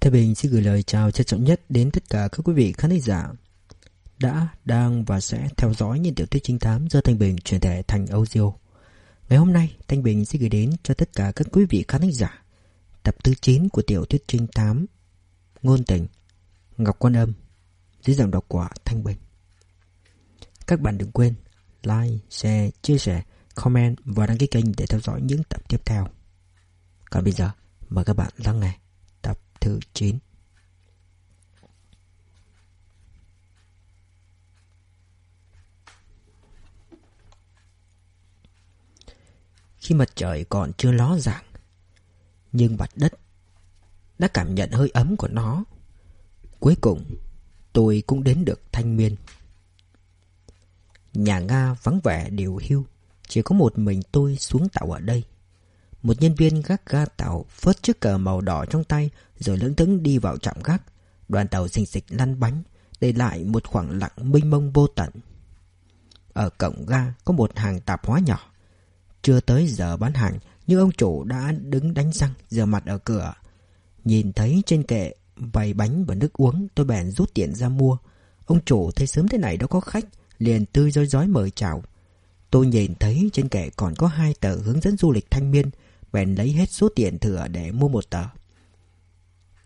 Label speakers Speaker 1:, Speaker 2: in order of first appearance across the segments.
Speaker 1: Thái Bình xin gửi lời chào trân trọng nhất đến tất cả các quý vị khán thính giả đã, đang và sẽ theo dõi những tiểu thuyết trinh thám do Thanh Bình truyền thể thành audio. Ngày hôm nay, Thanh Bình sẽ gửi đến cho tất cả các quý vị khán thính giả tập thứ 9 của tiểu thuyết trinh thám Ngôn tình Ngọc Quan Âm dưới giọng đọc của Thanh Bình. Các bạn đừng quên like, share, chia sẻ, comment và đăng ký kênh để theo dõi những tập tiếp theo. Còn bây giờ, mời các bạn lắng nghe tập thứ 9. Khi mặt trời còn chưa ló dạng Nhưng mặt đất Đã cảm nhận hơi ấm của nó Cuối cùng Tôi cũng đến được thanh miên Nhà Nga vắng vẻ điều hưu chỉ có một mình tôi xuống tàu ở đây. Một nhân viên gác ga tàu Phớt chiếc cờ màu đỏ trong tay, Rồi lững thững đi vào trạm gác. Đoàn tàu xình xịch lăn bánh, Để lại một khoảng lặng mênh mông vô tận. Ở cổng ga có một hàng tạp hóa nhỏ. Chưa tới giờ bán hàng, Nhưng ông chủ đã đứng đánh răng, Rửa mặt ở cửa. Nhìn thấy trên kệ vài bánh và nước uống, Tôi bèn rút tiền ra mua. Ông chủ thấy sớm thế này đâu có khách, Liền tươi rối rói mời chào. Tôi nhìn thấy trên kệ còn có hai tờ hướng dẫn du lịch thanh niên, Bèn lấy hết số tiền thừa để mua một tờ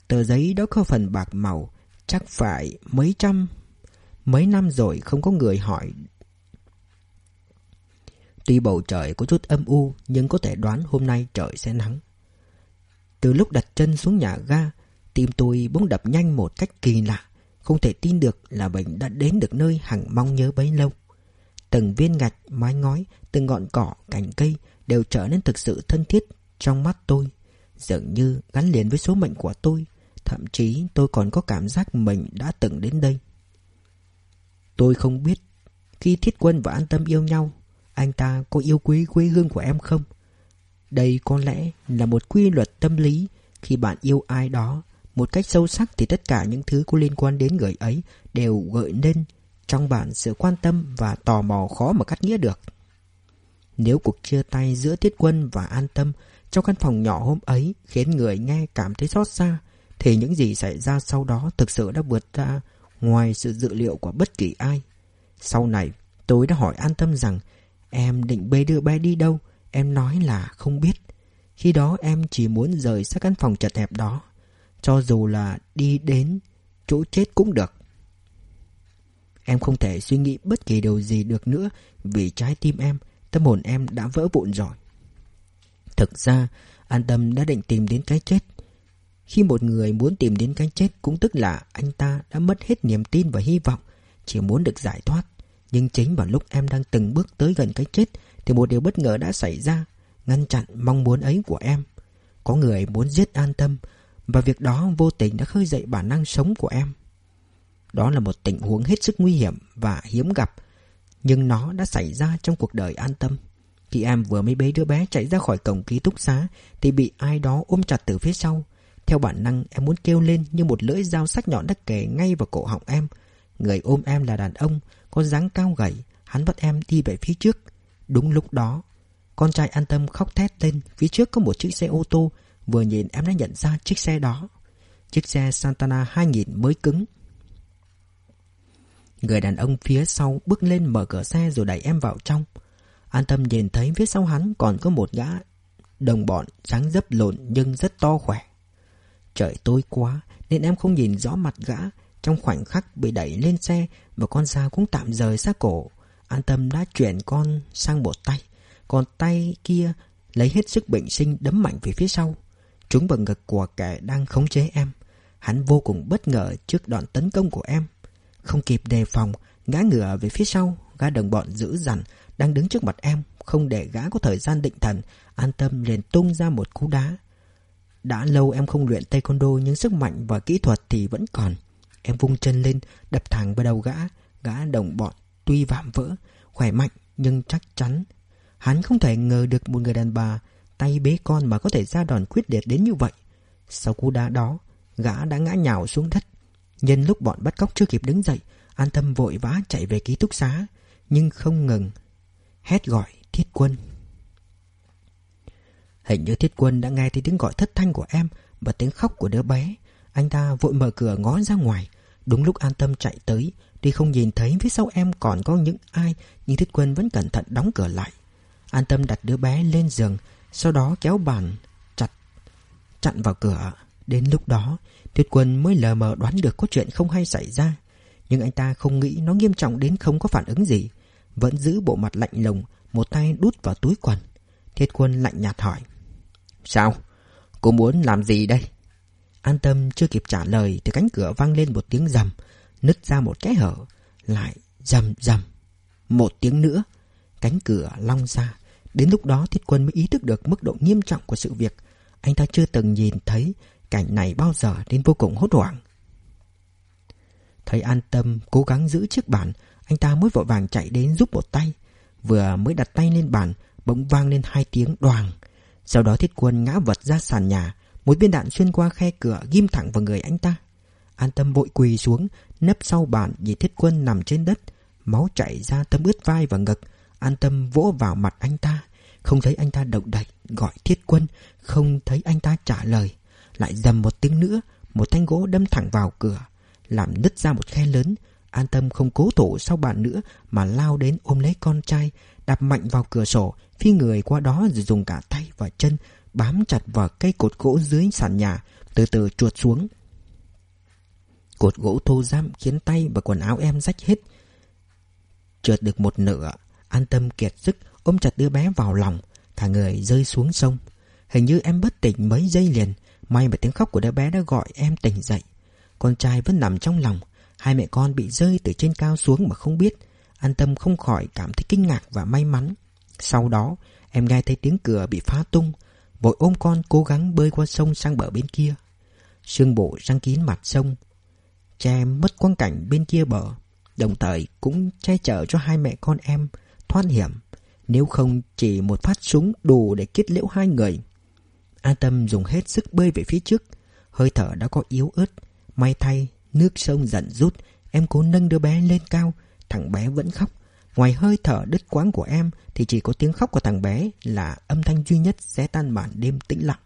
Speaker 1: Tờ giấy đó có phần bạc màu Chắc phải mấy trăm Mấy năm rồi không có người hỏi Tuy bầu trời có chút âm u nhưng có thể đoán hôm nay trời sẽ nắng. Từ lúc đặt chân xuống nhà ga, tim tôi bỗng đập nhanh một cách kỳ lạ. Không thể tin được là mình đã đến được nơi hằng mong nhớ bấy lâu. Từng viên gạch, mái ngói, từng ngọn cỏ, cành cây đều trở nên thực sự thân thiết trong mắt tôi. Dường như gắn liền với số mệnh của tôi. Thậm chí tôi còn có cảm giác mình đã từng đến đây. Tôi không biết khi Thiết Quân và An Tâm yêu nhau anh ta có yêu quý quê hương của em không? Đây có lẽ là một quy luật tâm lý Khi bạn yêu ai đó Một cách sâu sắc thì tất cả những thứ có liên quan đến người ấy Đều gợi nên trong bạn sự quan tâm và tò mò khó mà cắt nghĩa được. Nếu cuộc chia tay giữa Thiết Quân và An Tâm Trong căn phòng nhỏ hôm ấy khiến người nghe cảm thấy xót xa, Thì những gì xảy ra sau đó thực sự đã vượt ra ngoài sự dự liệu của bất kỳ ai. Sau này, tôi đã hỏi An Tâm rằng, Em định bê đưa bé đi đâu? Em nói là không biết. Khi đó em chỉ muốn rời xa căn phòng chật hẹp đó. Cho dù là đi đến chỗ chết cũng được. Em không thể suy nghĩ bất kỳ điều gì được nữa Vì trái tim em, Tâm hồn em đã vỡ vụn rồi. Thực ra, An Tâm đã định tìm đến cái chết. Khi một người muốn tìm đến cái chết Cũng tức là anh ta đã mất hết niềm tin và hy vọng, Chỉ muốn được giải thoát. Nhưng chính vào lúc em đang từng bước tới gần cái chết Thì một điều bất ngờ đã xảy ra, Ngăn chặn mong muốn ấy của em. Có người muốn giết an tâm Và việc đó vô tình đã khơi dậy bản năng sống của em. Đó là một tình huống hết sức nguy hiểm và hiếm gặp, Nhưng nó đã xảy ra trong cuộc đời an tâm. Khi em vừa mới bế đứa bé chạy ra khỏi cổng ký túc xá Thì bị ai đó ôm chặt từ phía sau. Theo bản năng, em muốn kêu lên như một lưỡi dao sắc nhọn đã kề ngay vào cổ họng em. Người ôm em là đàn ông, có dáng cao gầy, Hắn bắt em đi về phía trước. Đúng lúc đó, Con trai an tâm khóc thét lên, Phía trước có một chiếc xe ô tô. Vừa nhìn em đã nhận ra chiếc xe đó. Chiếc xe Santana 2000 mới cứng Người đàn ông phía sau bước lên mở cửa xe rồi đẩy em vào trong. An tâm nhìn thấy phía sau hắn còn có một gã Đồng bọn dáng dấp lộn nhưng rất to khỏe. Trời tối quá nên em không nhìn rõ mặt gã. Trong khoảnh khắc bị đẩy lên xe Và con dao cũng tạm rời sát cổ, An tâm đã chuyển con sang một tay. Còn tay kia lấy hết sức bệnh sinh đấm mạnh về phía sau. Trúng vào ngực của kẻ đang khống chế em, Hắn vô cùng bất ngờ trước đoạn tấn công của em. Không kịp đề phòng, Ngã ngửa về phía sau, Gã đồng bọn giữ dằn Đang đứng trước mặt em, Không để gã có thời gian định thần, An tâm liền tung ra một cú đá. Đã lâu em không luyện taekwondo Nhưng sức mạnh và kỹ thuật thì vẫn còn. Em vung chân lên, Đập thẳng vào đầu gã. Gã đồng bọn tuy vạm vỡ, Khỏe mạnh nhưng chắc chắn. Hắn không thể ngờ được một người đàn bà Tay bế con mà có thể ra đòn quyết liệt đến như vậy. Sau cú đá đó, Gã đã ngã nhào xuống đất. Nhân lúc bọn bắt cóc chưa kịp đứng dậy, An tâm vội vã chạy về ký túc xá, Nhưng không ngừng. Hét gọi thiết quân. Hình như thiết quân đã nghe thấy tiếng gọi thất thanh của em Và tiếng khóc của đứa bé. Anh ta vội mở cửa ngó ra ngoài. Đúng lúc an tâm chạy tới Tuy không nhìn thấy phía sau em còn có những ai, Nhưng thiết quân vẫn cẩn thận đóng cửa lại. An tâm đặt đứa bé lên giường, Sau đó kéo bàn chặt, Chặn vào cửa. Đến lúc đó Thiết quân mới lờ mờ đoán được có chuyện không hay xảy ra. Nhưng anh ta không nghĩ nó nghiêm trọng đến không có phản ứng gì. Vẫn giữ bộ mặt lạnh lùng, Một tay đút vào túi quần. Thiết quân lạnh nhạt hỏi, Sao? Cô muốn làm gì đây? An tâm chưa kịp trả lời Thì cánh cửa vang lên một tiếng rầm, Nứt ra một cái hở, Lại rầm rầm. Một tiếng nữa, Cánh cửa long ra. Đến lúc đó thiết quân mới ý thức được mức độ nghiêm trọng của sự việc. Anh ta chưa từng nhìn thấy Cảnh này bao giờ đến vô cùng hốt hoảng. Thấy an tâm cố gắng giữ chiếc bàn, Anh ta mới vội vàng chạy đến giúp một tay, Vừa mới đặt tay lên bàn, Bỗng vang lên hai tiếng đoàn. Sau đó thiết quân ngã vật ra sàn nhà, Một viên đạn xuyên qua khe cửa Ghim thẳng vào người anh ta. An tâm vội quỳ xuống, Nấp sau bàn nhìn thiết quân nằm trên đất, Máu chảy ra tâm ướt vai và ngực. An tâm vỗ vào mặt anh ta, Không thấy anh ta động đậy, Gọi thiết quân, Không thấy anh ta trả lời. Lại dầm một tiếng nữa, Một thanh gỗ đâm thẳng vào cửa, Làm nứt ra một khe lớn. An tâm không cố thủ sau bàn nữa Mà lao đến ôm lấy con trai, Đạp mạnh vào cửa sổ. Phi người qua đó rồi dùng cả tay và chân Bám chặt vào cây cột gỗ dưới sàn nhà, Từ từ chuột xuống. Cột gỗ thô giam khiến tay và quần áo em rách hết. Trượt được một nửa, An tâm kiệt sức ôm chặt đứa bé vào lòng Cả người rơi xuống sông. Hình như em bất tỉnh mấy giây liền May mà tiếng khóc của đứa bé đã gọi em tỉnh dậy. Con trai vẫn nằm trong lòng. Hai mẹ con bị rơi từ trên cao xuống mà không biết. An tâm không khỏi cảm thấy kinh ngạc và may mắn. Sau đó, em nghe thấy tiếng cửa bị phá tung. Vội ôm con cố gắng bơi qua sông sang bờ bên kia. Sương bộ răng kín mặt sông. Che mất quang cảnh bên kia bờ. Đồng thời cũng che chở cho hai mẹ con em thoát hiểm. Nếu không, chỉ một phát súng đủ để kết liễu hai người. An tâm dùng hết sức bơi về phía trước. Hơi thở đã có yếu ớt. May thay, nước sông dần rút. Em cố nâng đứa bé lên cao. Thằng bé vẫn khóc. Ngoài hơi thở đứt quãng của em, Thì chỉ có tiếng khóc của thằng bé Là âm thanh duy nhất sẽ tan bản đêm tĩnh lặng.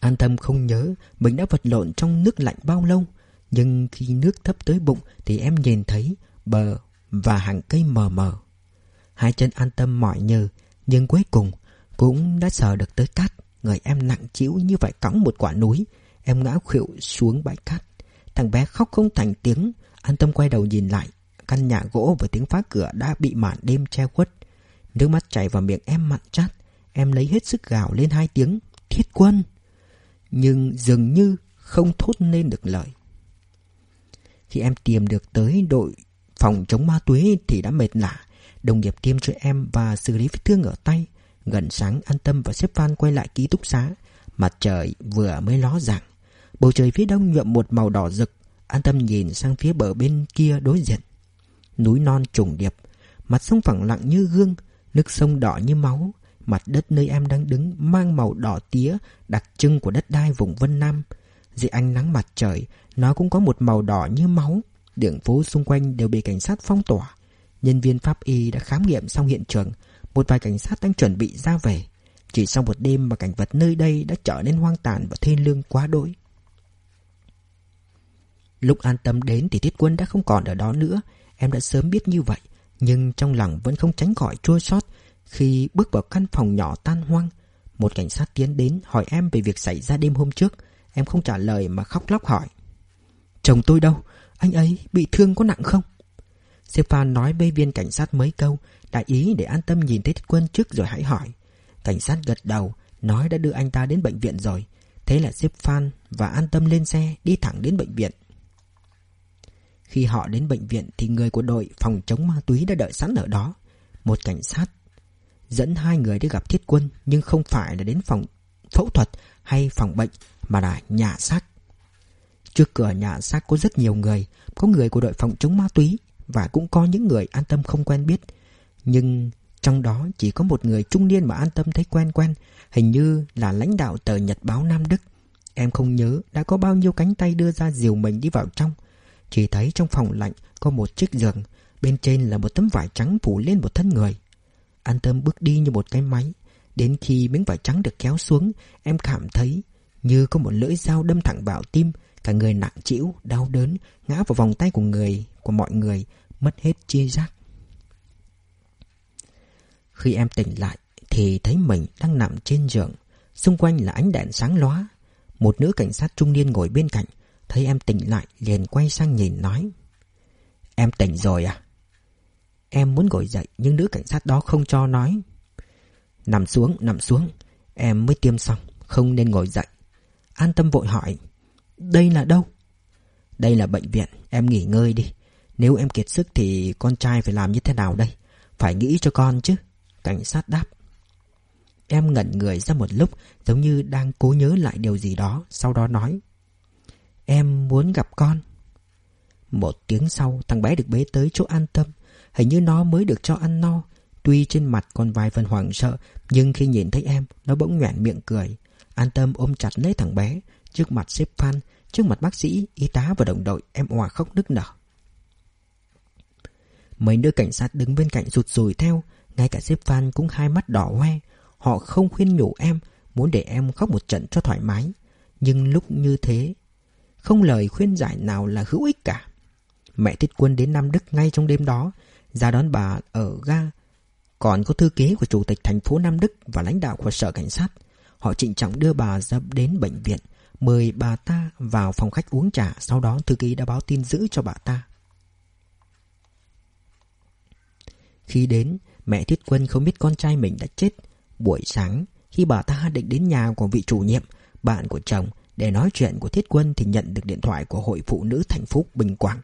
Speaker 1: An tâm không nhớ Mình đã vật lộn trong nước lạnh bao lâu, Nhưng khi nước thấp tới bụng Thì em nhìn thấy bờ và hàng cây mờ mờ. Hai chân an tâm mỏi nhờ, Nhưng cuối cùng cũng đã sờ được tới cát. Người em nặng chịu như vậy cõng một quả núi. Em ngã khuỵu xuống bãi cát. Thằng bé khóc không thành tiếng. An tâm quay đầu nhìn lại. Căn nhà gỗ và tiếng phá cửa đã bị màn đêm che khuất. Nước mắt chảy vào miệng em mặn chát. Em lấy hết sức gào lên hai tiếng. Thiết quân! Nhưng dường như không thốt lên được lời. Khi em tìm được tới đội phòng chống ma túy thì đã mệt lạ Đồng nghiệp tiêm cho em và xử lý vết thương ở tay. Gần sáng an tâm và xếp van quay lại ký túc xá. Mặt trời vừa mới ló dạng. Bầu trời phía đông nhuộm một màu đỏ rực. An tâm nhìn sang phía bờ bên kia đối diện. Núi non trùng điệp. Mặt sông phẳng lặng như gương, Nước sông đỏ như máu. Mặt đất nơi em đang đứng mang màu đỏ tía Đặc trưng của đất đai vùng Vân Nam. Dưới ánh nắng mặt trời, Nó cũng có một màu đỏ như máu. Đường phố xung quanh đều bị cảnh sát phong tỏa. Nhân viên pháp y đã khám nghiệm xong hiện trường. Một vài cảnh sát đang chuẩn bị ra về. Chỉ sau một đêm mà cảnh vật nơi đây đã trở nên hoang tàn và thê lương quá đỗi. Lúc an tâm đến thì Tiết Quân đã không còn ở đó nữa. Em đã sớm biết như vậy, Nhưng trong lòng vẫn không tránh khỏi chua sót Khi bước vào căn phòng nhỏ tan hoang. Một cảnh sát tiến đến hỏi em về việc xảy ra đêm hôm trước. Em không trả lời mà khóc lóc hỏi. Chồng tôi đâu? Anh ấy bị thương có nặng không? Stefan nói với viên cảnh sát mấy câu Đại ý để an tâm nhìn thấy thiết Quân trước rồi hãy hỏi Cảnh sát gật đầu Nói đã đưa anh ta đến bệnh viện rồi Thế là Stefan và an tâm lên xe Đi thẳng đến bệnh viện khi họ đến bệnh viện thì người của đội phòng chống ma túy đã đợi sẵn ở đó. Một cảnh sát dẫn hai người đi gặp thiết quân nhưng không phải là đến phòng phẫu thuật hay phòng bệnh mà là nhà xác. Trước cửa nhà xác có rất nhiều người, có người của đội phòng chống ma túy và cũng có những người an tâm không quen biết. Nhưng trong đó chỉ có một người trung niên mà an tâm thấy quen quen, hình như là lãnh đạo tờ Nhật báo Nam Đức. Em không nhớ đã có bao nhiêu cánh tay đưa ra dìu mình đi vào trong. Chỉ thấy trong phòng lạnh có một chiếc giường Bên trên là một tấm vải trắng phủ lên một thân người An tâm bước đi như một cái máy Đến khi miếng vải trắng được kéo xuống Em cảm thấy như có một lưỡi dao đâm thẳng vào tim Cả người nặng chịu, đau đớn Ngã vào vòng tay của người, của mọi người Mất hết chi giác khi em tỉnh lại Thì thấy mình đang nằm trên giường. Xung quanh là ánh đèn sáng lóa. Một nữ cảnh sát trung niên ngồi bên cạnh Thấy em tỉnh lại liền quay sang nhìn nói Em tỉnh rồi à? Em muốn ngồi dậy nhưng nữ cảnh sát đó không cho nói. Nằm xuống, nằm xuống Em mới tiêm xong Không nên ngồi dậy. An tâm vội hỏi Đây là đâu? Đây là bệnh viện Em nghỉ ngơi đi. Nếu em kiệt sức thì con trai phải làm như thế nào đây? Phải nghĩ cho con chứ. Cảnh sát đáp. Em ngẩn người ra một lúc Giống như đang cố nhớ lại điều gì đó Sau đó nói. Em muốn gặp con. Một tiếng sau thằng bé được bế tới chỗ an tâm. Hình như nó mới được cho ăn no. Tuy trên mặt còn vài phần hoảng sợ Nhưng khi nhìn thấy em Nó bỗng nhoẻn miệng cười. An tâm ôm chặt lấy thằng bé Trước mặt sếp Phan Trước mặt bác sĩ, y tá và đồng đội Em òa khóc nức nở. Mấy đứa cảnh sát đứng bên cạnh rụt rùi theo ngay cả xếp Phan cũng hai mắt đỏ hoe. Họ không khuyên nhủ em, Muốn để em khóc một trận cho thoải mái. Nhưng lúc như thế, Không lời khuyên giải nào là hữu ích cả. Mẹ Thiết Quân đến Nam Đức ngay trong đêm đó, Ra đón bà ở ga. Còn có thư ký của Chủ tịch thành phố Nam Đức Và lãnh đạo của sở cảnh sát. Họ trịnh trọng đưa bà ra đến bệnh viện, Mời bà ta vào phòng khách uống trà. Sau đó thư ký đã báo tin giữ cho bà ta. Khi đến Mẹ Thiết Quân không biết con trai mình đã chết. Buổi sáng, Khi bà ta định đến nhà của vị chủ nhiệm, Bạn của chồng Để nói chuyện của Thiết Quân Thì nhận được điện thoại của Hội Phụ Nữ Thành phố Bình Quảng.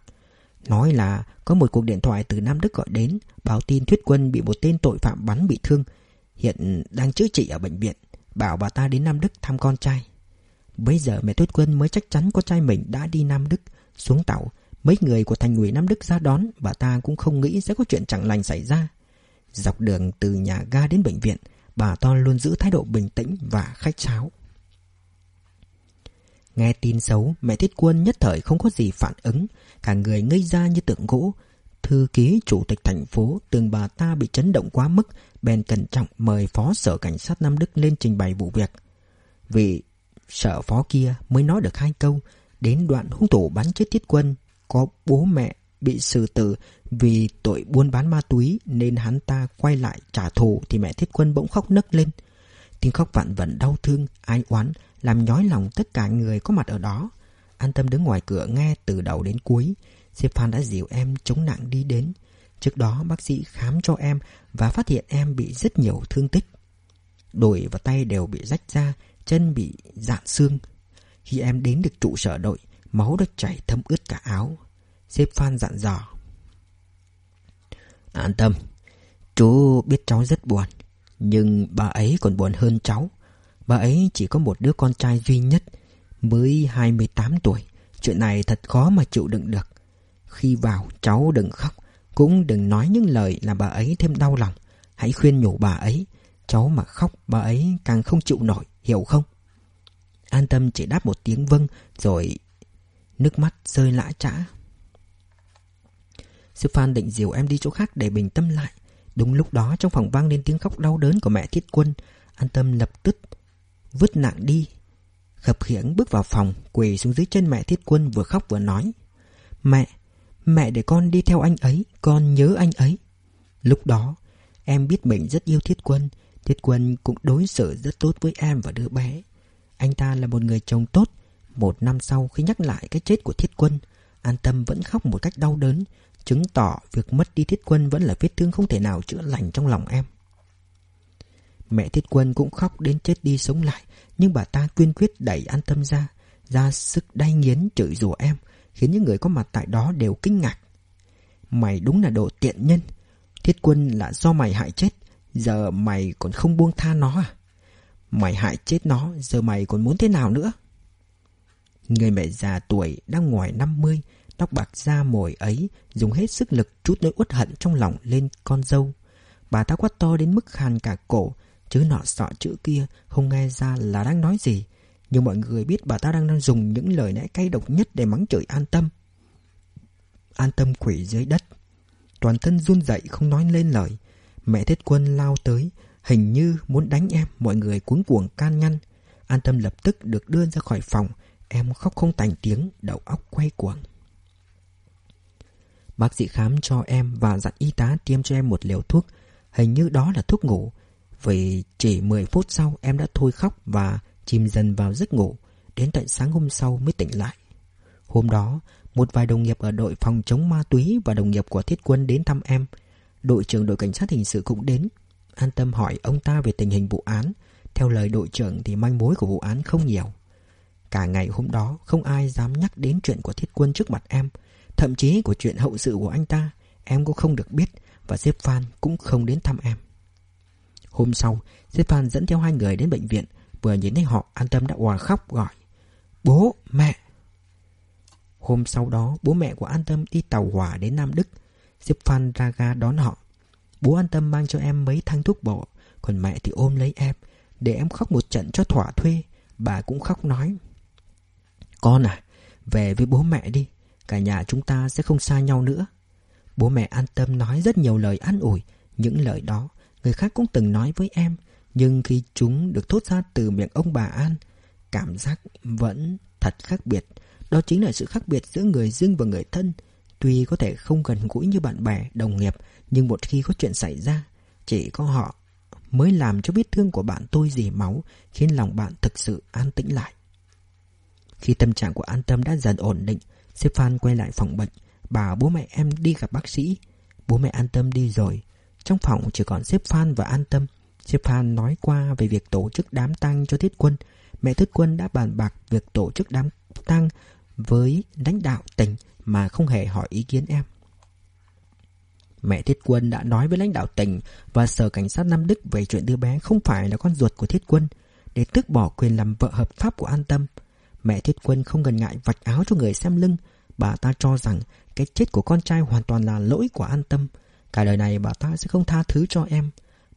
Speaker 1: Nói là có một cuộc điện thoại từ Nam Đức gọi đến, Báo tin thiết Quân bị một tên tội phạm bắn bị thương, Hiện đang chữa trị ở bệnh viện, Bảo bà ta đến Nam Đức thăm con trai. Bây giờ mẹ Tuyết Quân mới chắc chắn con trai mình đã đi Nam Đức, Xuống tàu. Mấy người của thành ủy Nam Đức ra đón, Bà ta cũng không nghĩ sẽ có chuyện chẳng lành xảy ra. Dọc đường từ nhà ga đến bệnh viện, Bà to luôn giữ thái độ bình tĩnh và khách sáo. Nghe tin xấu, Mẹ Thiết Quân nhất thời không có gì phản ứng, Cả người ngây ra như tượng gỗ. Thư ký chủ tịch thành phố Tường bà ta bị chấn động quá mức, Bèn cẩn trọng mời phó sở cảnh sát Nam Đức lên trình bày vụ việc. Vì sở phó kia mới nói được hai câu, Đến đoạn hung thủ bắn chết Thiết Quân Có bố mẹ bị xử tử vì tội buôn bán ma túy nên hắn ta quay lại trả thù thì mẹ Thiết Quân bỗng khóc nấc lên. Tiếng khóc vạn vẩn đau thương, ai oán làm nhói lòng tất cả người có mặt ở đó. An tâm đứng ngoài cửa nghe từ đầu đến cuối. Diệp Phan đã dìu em chống nặng đi đến. Trước đó bác sĩ khám cho em và phát hiện em bị rất nhiều thương tích. Đùi và tay đều bị rách ra, chân bị dạn xương. Khi em đến được trụ sở đội, máu đã chảy thấm ướt cả áo. Sếp Phan dặn dò. An tâm, chú biết cháu rất buồn, nhưng bà ấy còn buồn hơn cháu. Bà ấy chỉ có một đứa con trai duy nhất, mới 28 tuổi. Chuyện này thật khó mà chịu đựng được. Khi vào, cháu đừng khóc, cũng đừng nói những lời làm bà ấy thêm đau lòng. Hãy khuyên nhủ bà ấy, cháu mà khóc bà ấy càng không chịu nổi, hiểu không? An tâm chỉ đáp một tiếng vâng, rồi nước mắt rơi lã trã. Sư Phan định dìu em đi chỗ khác để bình tâm lại. Đúng lúc đó trong phòng vang lên tiếng khóc đau đớn của mẹ Thiết Quân. An tâm lập tức vứt nặng đi. Khập khiễng bước vào phòng, quỳ xuống dưới chân mẹ Thiết Quân vừa khóc vừa nói. Mẹ, mẹ để con đi theo anh ấy, con nhớ anh ấy. Lúc đó, em biết mình rất yêu Thiết Quân. Thiết Quân cũng đối xử rất tốt với em và đứa bé. Anh ta là một người chồng tốt. Một năm sau khi nhắc lại cái chết của Thiết Quân, An Tâm vẫn khóc một cách đau đớn, chứng tỏ việc mất đi Thiết Quân vẫn là vết thương không thể nào chữa lành trong lòng em. Mẹ Thiết Quân cũng khóc đến chết đi sống lại, nhưng bà ta quyên quyết đẩy An Tâm ra, ra sức đay nghiến chửi rủa em, khiến những người có mặt tại đó đều kinh ngạc. Mày đúng là đồ tiện nhân, Thiết Quân là do mày hại chết, giờ mày còn không buông tha nó à? Mày hại chết nó, giờ mày còn muốn thế nào nữa? Người mẹ già tuổi đang ngoài 50 Tóc bạc da mồi ấy Dùng hết sức lực chút nỗi uất hận trong lòng lên con dâu. Bà ta quát to đến mức khàn cả cổ Chứ nọ sọ chữ kia, Không nghe ra là đang nói gì. Nhưng mọi người biết bà ta đang dùng những lời lẽ cay độc nhất Để mắng chửi an tâm. An tâm quỷ dưới đất. Toàn thân run dậy không nói lên lời. Mẹ Thiết Quân lao tới, Hình như muốn đánh em, Mọi người cuống cuồng can ngăn. An tâm lập tức được đưa ra khỏi phòng, Em khóc không thành tiếng, Đầu óc quay cuồng. Bác sĩ khám cho em Và dặn y tá tiêm cho em một liều thuốc. Hình như đó là thuốc ngủ. Vì chỉ 10 phút sau em đã thôi khóc Và chìm dần vào giấc ngủ. Đến tận sáng hôm sau mới tỉnh lại. Hôm đó, Một vài đồng nghiệp ở đội phòng chống ma túy Và đồng nghiệp của thiết quân đến thăm em. Đội trưởng đội cảnh sát hình sự cũng đến, An tâm hỏi ông ta về tình hình vụ án. Theo lời đội trưởng thì manh mối của vụ án không nhiều. Cả ngày hôm đó, Không ai dám nhắc đến chuyện của thiết quân trước mặt em. Thậm chí của chuyện hậu sự của anh ta Em cũng không được biết Và Diệp Phan cũng không đến thăm em. Hôm sau Diệp Phan dẫn theo hai người đến bệnh viện Vừa nhìn thấy họ An tâm đã òa khóc gọi Bố, mẹ! Hôm sau đó bố mẹ của An Tâm đi tàu hỏa đến Nam Đức. Diệp Phan ra ga đón họ. Bố An Tâm mang cho em mấy thang thuốc bổ Còn mẹ thì ôm lấy em Để em khóc một trận cho thỏa thuê. Bà cũng khóc nói Con à Về với bố mẹ đi. Cả nhà chúng ta sẽ không xa nhau nữa. Bố mẹ an tâm nói rất nhiều lời an ủi Những lời đó Người khác cũng từng nói với em Nhưng khi chúng được thốt ra từ miệng ông bà An Cảm giác vẫn thật khác biệt. Đó chính là sự khác biệt giữa người dưng và người thân. Tuy có thể không gần gũi như bạn bè, đồng nghiệp Nhưng một khi có chuyện xảy ra Chỉ có họ mới làm cho vết thương của bạn tôi dì máu Khiến lòng bạn thực sự an tĩnh lại. Khi tâm trạng của An Tâm đã dần ổn định Sếp Phan quay lại phòng bệnh Bảo bố mẹ em đi gặp bác sĩ Bố mẹ an tâm đi rồi Trong phòng chỉ còn sếp Phan và an tâm Sếp Phan nói qua về việc tổ chức đám tang cho Thiết Quân Mẹ Thiết Quân đã bàn bạc việc tổ chức đám tang với lãnh đạo tỉnh mà không hề hỏi ý kiến em. Mẹ Thiết Quân đã nói với lãnh đạo tỉnh và sở cảnh sát Nam Đức về chuyện đứa bé không phải là con ruột của Thiết Quân, để tước bỏ quyền làm vợ hợp pháp của An Tâm. Mẹ Thiết Quân không ngần ngại vạch áo cho người xem lưng. Bà ta cho rằng cái chết của con trai hoàn toàn là lỗi của An Tâm. Cả đời này bà ta sẽ không tha thứ cho em.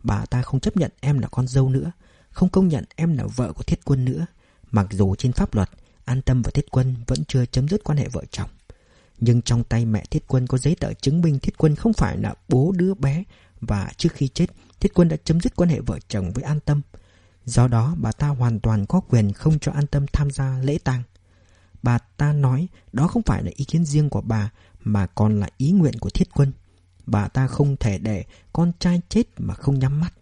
Speaker 1: Bà ta không chấp nhận em là con dâu nữa, không công nhận em là vợ của Thiết Quân nữa. Mặc dù trên pháp luật, An Tâm và Thiết Quân vẫn chưa chấm dứt quan hệ vợ chồng. Nhưng trong tay mẹ Thiết Quân có giấy tờ chứng minh Thiết Quân không phải là bố đứa bé và trước khi chết, Thiết Quân đã chấm dứt quan hệ vợ chồng với An Tâm. Do đó, bà ta hoàn toàn có quyền không cho An Tâm tham gia lễ tang. Bà ta nói đó không phải là ý kiến riêng của bà mà còn là ý nguyện của Thiết Quân. Bà ta không thể để con trai chết mà không nhắm mắt.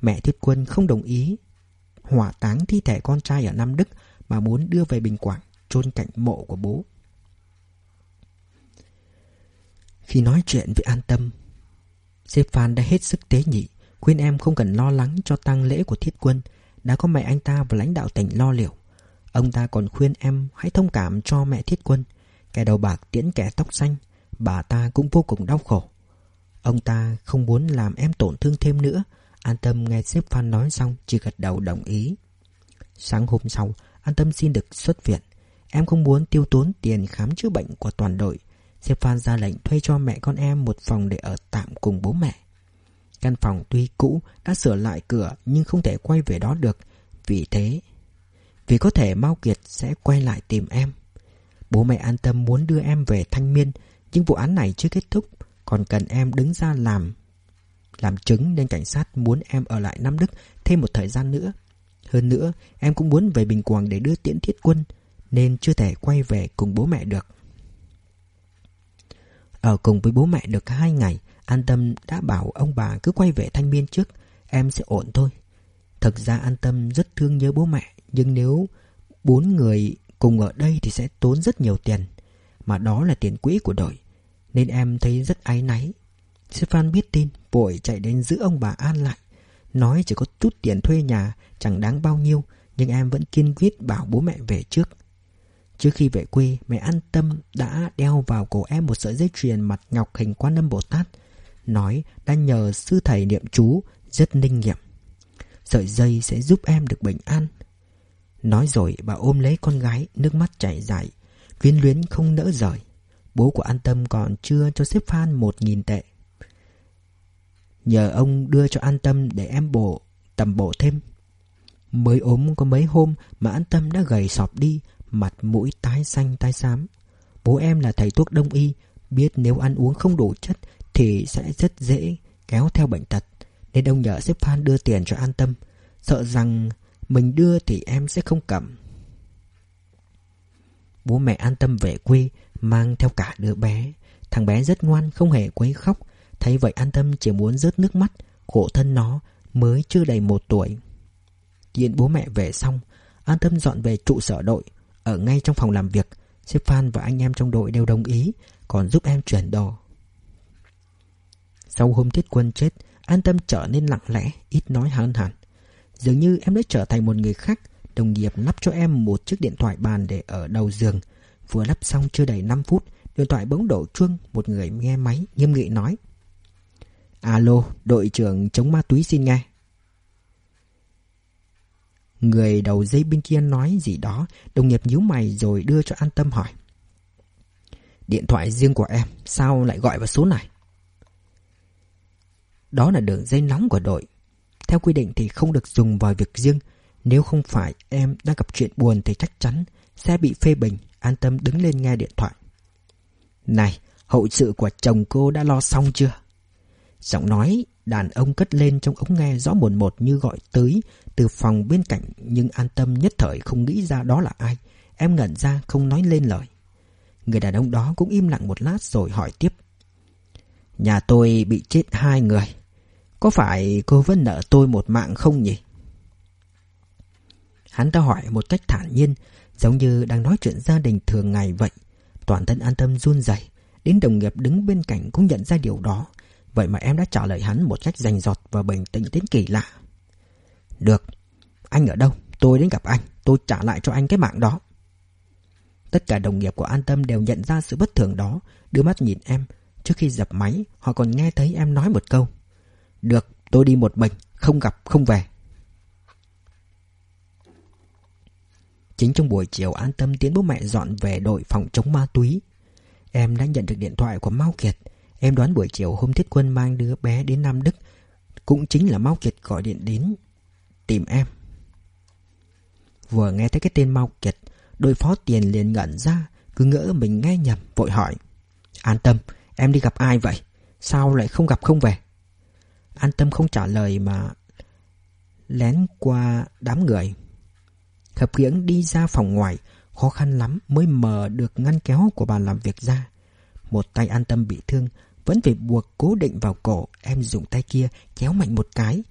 Speaker 1: Mẹ Thiết Quân không đồng ý hỏa táng thi thể con trai ở Nam Đức mà muốn đưa về Bình Quảng chôn cạnh mộ của bố. Khi nói chuyện với An Tâm, sếp Phan đã hết sức tế nhị, khuyên em không cần lo lắng cho tang lễ của Thiết Quân, đã có mẹ anh ta và lãnh đạo tỉnh lo liệu. Ông ta còn khuyên em hãy thông cảm cho mẹ Thiết Quân, kẻ đầu bạc tiễn kẻ tóc xanh, bà ta cũng vô cùng đau khổ. Ông ta không muốn làm em tổn thương thêm nữa, An Tâm nghe sếp Phan nói xong chỉ gật đầu đồng ý. Sáng hôm sau, An Tâm xin được xuất viện. Em không muốn tiêu tốn tiền khám chữa bệnh của toàn đội. Sếp Phan ra lệnh thuê cho mẹ con em một phòng để ở tạm cùng bố mẹ. Căn phòng tuy cũ đã sửa lại cửa nhưng không thể quay về đó được. Vì thế, vì có thể Mao Kiệt sẽ quay lại tìm em. Bố mẹ an tâm muốn đưa em về thanh miên nhưng vụ án này chưa kết thúc còn cần em đứng ra làm làm chứng nên cảnh sát muốn em ở lại Nam Đức thêm một thời gian nữa. Hơn nữa, em cũng muốn về Bình Quảng để đưa tiễn thiết quân, nên chưa thể quay về cùng bố mẹ được. Ở cùng với bố mẹ được hai ngày, An Tâm đã bảo ông bà cứ quay về Thanh Miên trước, em sẽ ổn thôi. Thực ra An Tâm rất thương nhớ bố mẹ, nhưng nếu bốn người cùng ở đây thì sẽ tốn rất nhiều tiền, mà đó là tiền quỹ của đội, nên em thấy rất áy náy. Stefan biết tin, vội chạy đến giữ ông bà An lại. Nói chỉ có chút tiền thuê nhà, chẳng đáng bao nhiêu, nhưng em vẫn kiên quyết bảo bố mẹ về trước. Trước khi về quê, mẹ an tâm đã đeo vào cổ em một sợi dây chuyền mặt ngọc hình quan âm Bồ Tát. Nói đã nhờ sư thầy niệm chú rất linh nghiệm. Sợi dây sẽ giúp em được bình an. Nói rồi bà ôm lấy con gái, nước mắt chảy dài, Quyến luyến không nỡ rời. Bố của An Tâm còn chưa cho xếp Phan một nghìn tệ. Nhờ ông đưa cho an tâm để em bổ tầm bổ thêm Mới ốm có mấy hôm mà an tâm đã gầy sọp đi Mặt mũi tái xanh tái xám Bố em là thầy thuốc đông y Biết nếu ăn uống không đủ chất Thì sẽ rất dễ kéo theo bệnh tật Nên ông nhờ xếp Phan đưa tiền cho an tâm Sợ rằng mình đưa thì em sẽ không cầm. Bố mẹ an tâm về quê, Mang theo cả đứa bé. Thằng bé rất ngoan, không hề quấy khóc. Thấy vậy an tâm chỉ muốn rớt nước mắt. Khổ thân nó mới chưa đầy một tuổi. Tiện bố mẹ về xong, An tâm dọn về trụ sở đội. Ở ngay trong phòng làm việc, Sếp Phan và anh em trong đội đều đồng ý, Còn giúp em chuyển đồ. Sau hôm thiết quân chết, An tâm trở nên lặng lẽ, Ít nói hơn hẳn. Dường như em đã trở thành một người khác. Đồng nghiệp lắp cho em một chiếc điện thoại bàn để ở đầu giường. Vừa lắp xong chưa đầy 5 phút Điện thoại bỗng đổ chuông. Một người nghe máy nghiêm nghị nói. Alo, đội trưởng chống ma túy xin nghe. Người đầu dây bên kia nói gì đó. Đồng nghiệp nhíu mày rồi đưa cho an tâm hỏi. Điện thoại riêng của em Sao lại gọi vào số này? Đó là đường dây nóng của đội. Theo quy định thì không được dùng vào việc riêng Nếu không phải em đang gặp chuyện buồn Thì chắc chắn sẽ bị phê bình, An tâm đứng lên nghe điện thoại Này, Hậu sự của chồng cô đã lo xong chưa Giọng nói đàn ông cất lên trong ống nghe rõ một một như gọi tới từ phòng bên cạnh, nhưng an tâm nhất thời không nghĩ ra đó là ai. Em ngẩn ra, không nói lên lời. Người đàn ông đó cũng im lặng một lát rồi hỏi tiếp. Nhà tôi bị chết hai người. Có phải cô vẫn nợ tôi một mạng không nhỉ? Hắn ta hỏi một cách thản nhiên, giống như đang nói chuyện gia đình thường ngày vậy. Toàn thân an tâm run rẩy, đến đồng nghiệp đứng bên cạnh cũng nhận ra điều đó. Vậy mà em đã trả lời hắn một cách rành rọt và bình tĩnh đến kỳ lạ. Được, anh ở đâu? Tôi đến gặp anh, tôi trả lại cho anh cái mạng đó. Tất cả đồng nghiệp của An Tâm đều nhận ra sự bất thường đó, đưa mắt nhìn em. Trước khi dập máy, họ còn nghe thấy em nói một câu. Được, tôi đi một mình, không gặp, không về. Chính trong buổi chiều An Tâm tiến bố mẹ dọn về đội phòng chống ma túy. Em đã nhận được điện thoại của Mao Kiệt. Em đoán buổi chiều hôm Thiết Quân mang đứa bé đến Nam Đức cũng chính là Mao Kiệt gọi điện đến tìm em. Vừa nghe thấy cái tên Mao Kiệt, đội phó tiền liền ngẩn ra, cứ ngỡ mình nghe nhầm, vội hỏi. An tâm, em đi gặp ai vậy? Sao lại không gặp không về? An tâm không trả lời mà lén qua đám người. Khập khiễng đi ra phòng ngoài, khó khăn lắm mới mở được ngăn kéo của bàn làm việc ra. Một tay an tâm bị thương, vẫn phải buộc cố định vào cổ, em dùng tay kia kéo mạnh một cái.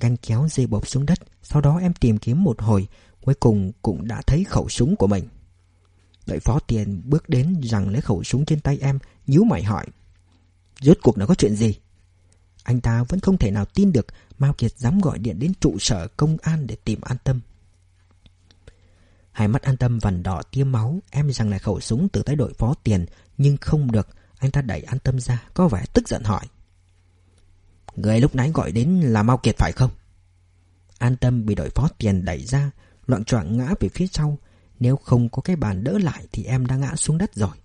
Speaker 1: ngăn kéo dây bộp xuống đất, sau đó em tìm kiếm một hồi, cuối cùng cũng đã thấy khẩu súng của mình. Đợi phó tiền bước đến rằng lấy khẩu súng trên tay em, nhíu mày hỏi. Rốt cuộc nó có chuyện gì? Anh ta vẫn không thể nào tin được Mao Kiệt dám gọi điện đến trụ sở công an để tìm an tâm. Hai mắt an tâm vằn đỏ tiêm máu, em rằng là khẩu súng từ tay đội phó tiền, nhưng không được, anh ta đẩy an tâm ra Có vẻ tức giận hỏi. Người lúc nãy gọi đến là Mao Kiệt phải không? An tâm bị đội phó tiền đẩy ra Loạn choạng ngã về phía sau. Nếu không có cái bàn đỡ lại Thì em đã ngã xuống đất rồi.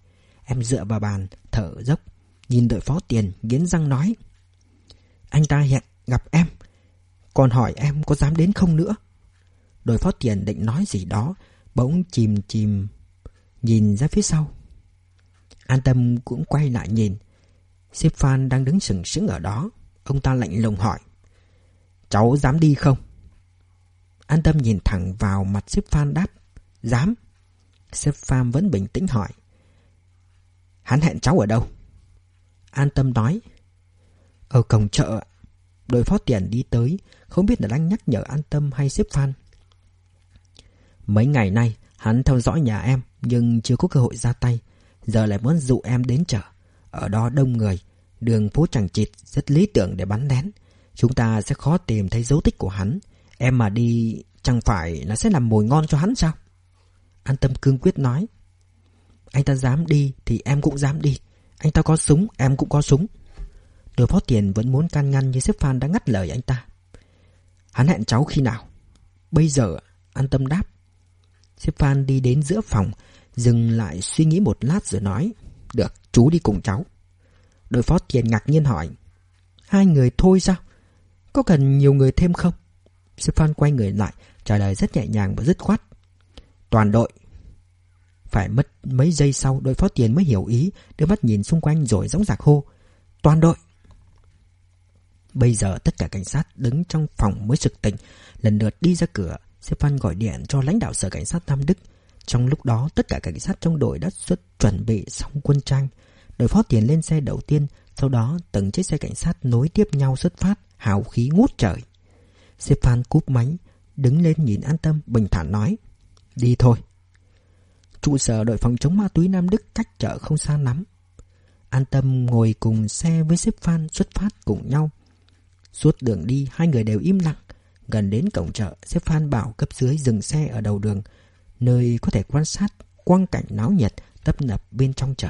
Speaker 1: Em dựa vào bàn thở dốc Nhìn đội phó tiền nghiến răng nói. Anh ta hẹn gặp em Còn hỏi em có dám đến không nữa Đội phó tiền định nói gì đó, Bỗng chìm chìm Nhìn ra phía sau An Tâm cũng quay lại nhìn. Sếp Phan đang đứng sừng sững ở đó. Ông ta lạnh lùng hỏi. Cháu dám đi không? An Tâm nhìn thẳng vào mặt sếp Phan đáp. Dám. Sếp Phan vẫn bình tĩnh hỏi. Hắn hẹn cháu ở đâu? An Tâm nói. Ở cổng chợ. Đội phó tiền đi tới. Không biết là đang nhắc nhở An Tâm hay xếp Phan. Mấy ngày nay, hắn theo dõi nhà em nhưng chưa có cơ hội ra tay. Giờ lại muốn dụ em đến chợ Ở đó đông người Đường phố chẳng chịt rất lý tưởng để bắn lén Chúng ta sẽ khó tìm thấy dấu tích của hắn Em mà đi Chẳng phải là sẽ làm mồi ngon cho hắn sao An tâm cương quyết nói Anh ta dám đi Thì em cũng dám đi Anh ta có súng em cũng có súng Đội phó tiền vẫn muốn can ngăn Nhưng sếp Phan đã ngắt lời anh ta. Hắn hẹn cháu khi nào? Bây giờ An tâm đáp. Sếp Phan đi đến giữa phòng Dừng lại suy nghĩ một lát rồi nói Được, chú đi cùng cháu. Đội phó tiền ngạc nhiên hỏi Hai người thôi sao? Có cần nhiều người thêm không? Sếp Phan quay người lại Trả lời rất nhẹ nhàng và dứt khoát Toàn đội. Phải mất mấy giây sau đội phó tiền mới hiểu ý Đưa mắt nhìn xung quanh rồi dõng dạc hô Toàn đội. Bây giờ tất cả cảnh sát đứng trong phòng mới sực tỉnh, lần lượt đi ra cửa. Stefan gọi điện cho lãnh đạo sở cảnh sát Nam Đức. Trong lúc đó, tất cả cảnh sát trong đội đã xuất chuẩn bị xong quân trang. Đội phó tiền lên xe đầu tiên, sau đó từng chiếc xe cảnh sát nối tiếp nhau xuất phát, hào khí ngút trời. Stefan cúp máy, đứng lên nhìn an tâm, bình thản nói. Đi thôi. Trụ sở đội phòng chống ma túy Nam Đức cách chợ không xa lắm. An tâm ngồi cùng xe với Stefan xuất phát cùng nhau. Suốt đường đi hai người đều im lặng. Gần đến cổng chợ, sếp Phan bảo cấp dưới dừng xe ở đầu đường, nơi có thể quan sát quang cảnh náo nhiệt tấp nập bên trong chợ.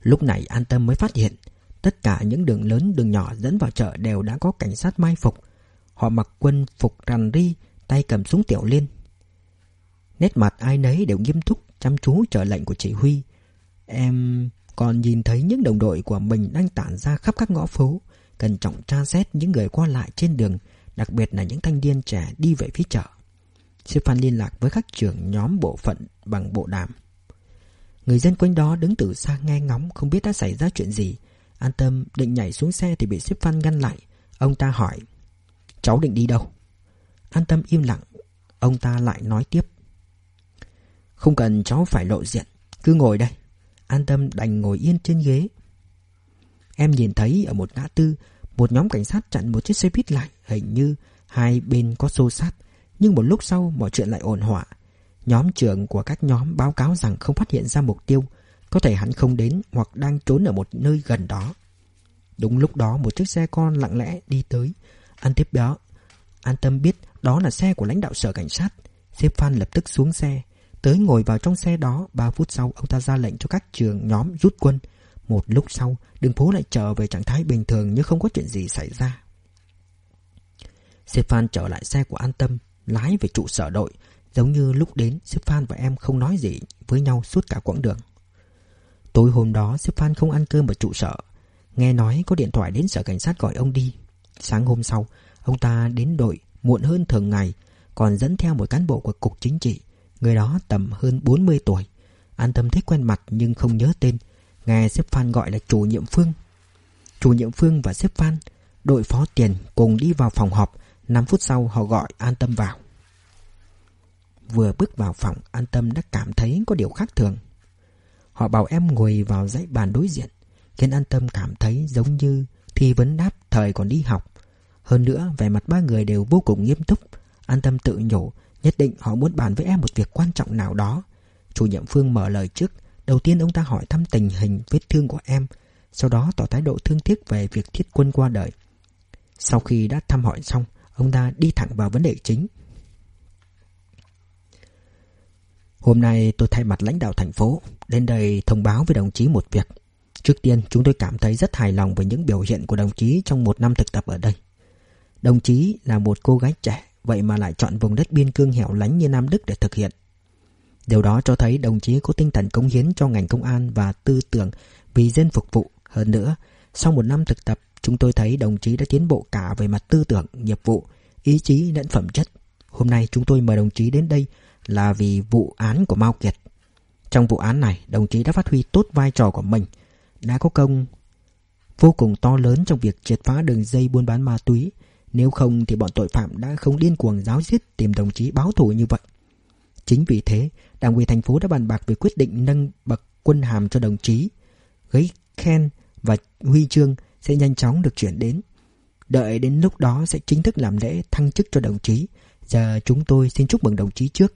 Speaker 1: Lúc này an tâm mới phát hiện Tất cả những đường lớn đường nhỏ dẫn vào chợ đều đã có cảnh sát mai phục Họ mặc quân phục rằn ri Tay cầm súng tiểu liên Nét mặt ai nấy đều nghiêm túc Chăm chú chờ lệnh của chỉ huy Em còn nhìn thấy những đồng đội của mình đang tản ra khắp các ngõ phố, Cẩn trọng tra xét những người qua lại trên đường, Đặc biệt là những thanh niên trẻ đi về phía chợ. Sư Phan liên lạc với các trưởng nhóm bộ phận bằng bộ đàm. Người dân quanh đó đứng từ xa nghe ngóng, Không biết đã xảy ra chuyện gì. An tâm định nhảy xuống xe thì bị xếp Phan ngăn lại. Ông ta hỏi, Cháu định đi đâu? An tâm im lặng. Ông ta lại nói tiếp, Không cần cháu phải lộ diện. Cứ ngồi đây. An tâm đành ngồi yên trên ghế. Em nhìn thấy ở một ngã tư Một nhóm cảnh sát chặn một chiếc xe buýt lại Hình như hai bên có xô sát Nhưng một lúc sau mọi chuyện lại ổn hỏa Nhóm trưởng của các nhóm báo cáo rằng không phát hiện ra mục tiêu. Có thể hắn không đến hoặc đang trốn ở một nơi gần đó. Đúng lúc đó một chiếc xe con lặng lẽ đi tới. An tiếp đó, An tâm biết đó là xe của lãnh đạo sở cảnh sát. Sếp Phan lập tức xuống xe. Tới ngồi vào trong xe đó 3 phút sau, ông ta ra lệnh cho các trường nhóm rút quân. Một lúc sau, đường phố lại trở về trạng thái bình thường như không có chuyện gì xảy ra. Stefan trở lại xe của An Tâm, Lái về trụ sở đội, Giống như lúc đến Stefan và em không nói gì với nhau suốt cả quãng đường. Tối hôm đó Stefan không ăn cơm ở trụ sở. Nghe nói có điện thoại đến sở cảnh sát gọi ông đi. Sáng hôm sau, Ông ta đến đội muộn hơn thường ngày, Còn dẫn theo một cán bộ của cục chính trị. Người đó tầm hơn 40 tuổi. An tâm thấy quen mặt nhưng không nhớ tên. Nghe xếp Phan gọi là chủ nhiệm Phương. Chủ nhiệm Phương và xếp Phan, Đội phó tiền cùng đi vào phòng họp. 5 phút sau họ gọi an tâm vào. Vừa bước vào phòng, An Tâm đã cảm thấy có điều khác thường. Họ bảo em ngồi vào dãy bàn đối diện, Khiến An Tâm cảm thấy giống như Thi vấn đáp thời còn đi học. Hơn nữa, vẻ mặt ba người đều vô cùng nghiêm túc. An Tâm tự nhủ Nhất định họ muốn bàn với em một việc quan trọng nào đó Chủ nhiệm Phương mở lời trước Đầu tiên ông ta hỏi thăm tình hình vết thương của em Sau đó tỏ thái độ thương tiếc về việc thiết quân qua đời Sau khi đã thăm hỏi xong Ông ta đi thẳng vào vấn đề chính Hôm nay tôi thay mặt lãnh đạo thành phố đến đây thông báo với đồng chí một việc. Trước tiên chúng tôi cảm thấy rất hài lòng với những biểu hiện của đồng chí trong một năm thực tập ở đây. Đồng chí là một cô gái trẻ, vậy mà lại chọn vùng đất biên cương hẻo lánh như Nam Đức để thực hiện. Điều đó cho thấy đồng chí có tinh thần cống hiến cho ngành công an và tư tưởng vì dân phục vụ. Hơn nữa, sau một năm thực tập, chúng tôi thấy đồng chí đã tiến bộ cả về mặt tư tưởng, nghiệp vụ, ý chí lẫn phẩm chất. Hôm nay chúng tôi mời đồng chí đến đây là vì vụ án của Mao Kiệt. Trong vụ án này, đồng chí đã phát huy tốt vai trò của mình, đã có công vô cùng to lớn trong việc triệt phá đường dây buôn bán ma túy. Nếu không thì bọn tội phạm đã không điên cuồng giáo giết tìm đồng chí báo thù như vậy. Chính vì thế, Đảng ủy thành phố đã bàn bạc về quyết định nâng bậc quân hàm cho đồng chí. Giấy khen và huy chương sẽ nhanh chóng được chuyển đến. Đợi đến lúc đó sẽ chính thức làm lễ thăng chức cho đồng chí. Giờ chúng tôi xin chúc mừng đồng chí trước.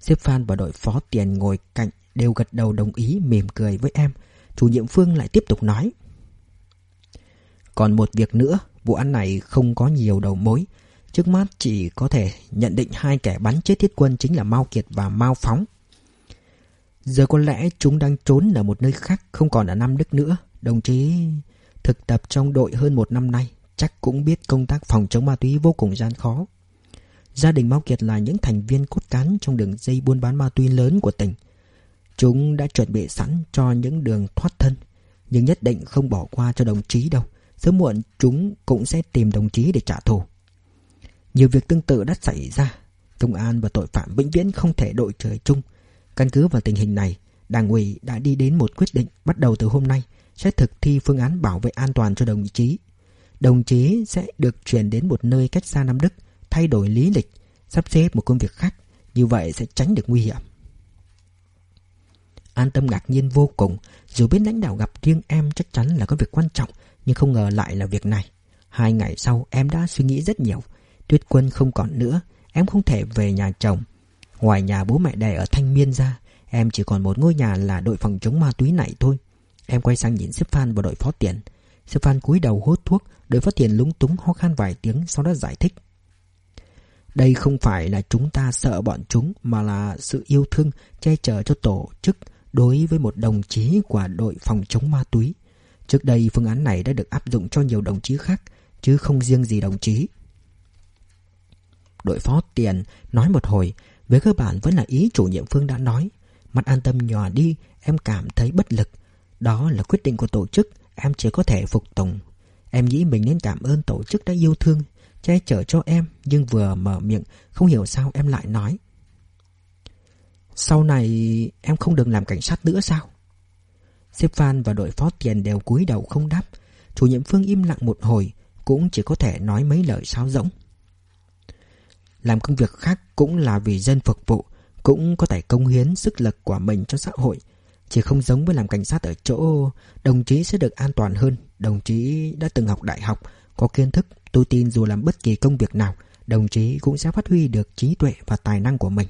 Speaker 1: xếp Phan và đội phó tiền ngồi cạnh đều gật đầu đồng ý mỉm cười với em. Chủ nhiệm Phương lại tiếp tục nói. Còn một việc nữa, vụ án này không có nhiều đầu mối. Trước mắt chỉ có thể nhận định hai kẻ bắn chết thiết quân chính là Mao Kiệt và Mao Phóng. Giờ có lẽ chúng đang trốn ở một nơi khác, không còn ở Nam Đức nữa. Đồng chí thực tập trong đội hơn một năm nay, chắc cũng biết công tác phòng chống ma túy vô cùng gian khó. Gia đình Mao Kiệt là những thành viên cốt cán trong đường dây buôn bán ma túy lớn của tỉnh. Chúng đã chuẩn bị sẵn cho những đường thoát thân, nhưng nhất định không bỏ qua cho đồng chí đâu. Sớm muộn chúng cũng sẽ tìm đồng chí để trả thù. Nhiều việc tương tự đã xảy ra. Công an và tội phạm vĩnh viễn không thể đội trời chung. Căn cứ vào tình hình này, Đảng ủy đã đi đến một quyết định bắt đầu từ hôm nay. sẽ thực thi phương án bảo vệ an toàn cho đồng chí. Đồng chí sẽ được chuyển đến một nơi cách xa Nam Đức, thay đổi lý lịch, sắp xếp một công việc khác, như vậy sẽ tránh được nguy hiểm. An tâm ngạc nhiên vô cùng, dù biết lãnh đạo gặp riêng em chắc chắn là có việc quan trọng, nhưng không ngờ lại là việc này. Hai ngày sau em đã suy nghĩ rất nhiều. Tuyết quân không còn nữa, em không thể về nhà chồng. Ngoài nhà bố mẹ đẻ ở Thanh Miên ra, em chỉ còn một ngôi nhà là đội phòng chống ma túy này thôi. Em quay sang nhìn Sếp Phan và đội phó tiền. Sếp Phan cúi đầu hút thuốc, đội phó tiền lúng túng ho khan vài tiếng sau đó giải thích. Đây không phải là chúng ta sợ bọn chúng mà là sự yêu thương che chở cho tổ chức đối với một đồng chí của đội phòng chống ma túy. Trước đây phương án này đã được áp dụng cho nhiều đồng chí khác, chứ không riêng gì đồng chí. Đội phó tiền nói một hồi, với cơ bản vẫn là ý chủ nhiệm Phương đã nói. Mặt an tâm nhòa đi, em cảm thấy bất lực. Đó là quyết định của tổ chức, em chỉ có thể phục tùng. Em nghĩ mình nên cảm ơn tổ chức đã yêu thương, che chở cho em, nhưng vừa mở miệng, không hiểu sao em lại nói. Sau này em không được làm cảnh sát nữa sao? Sếp Phan và đội phó tiền đều cúi đầu không đáp. Chủ nhiệm Phương im lặng một hồi, cũng chỉ có thể nói mấy lời sao rỗng. Làm công việc khác cũng là vì dân phục vụ, cũng có thể công hiến sức lực của mình cho xã hội. Chỉ không giống với làm cảnh sát ở chỗ đồng chí sẽ được an toàn hơn. Đồng chí đã từng học đại học, có kiến thức, tôi tin dù làm bất kỳ công việc nào, đồng chí cũng sẽ phát huy được trí tuệ và tài năng của mình.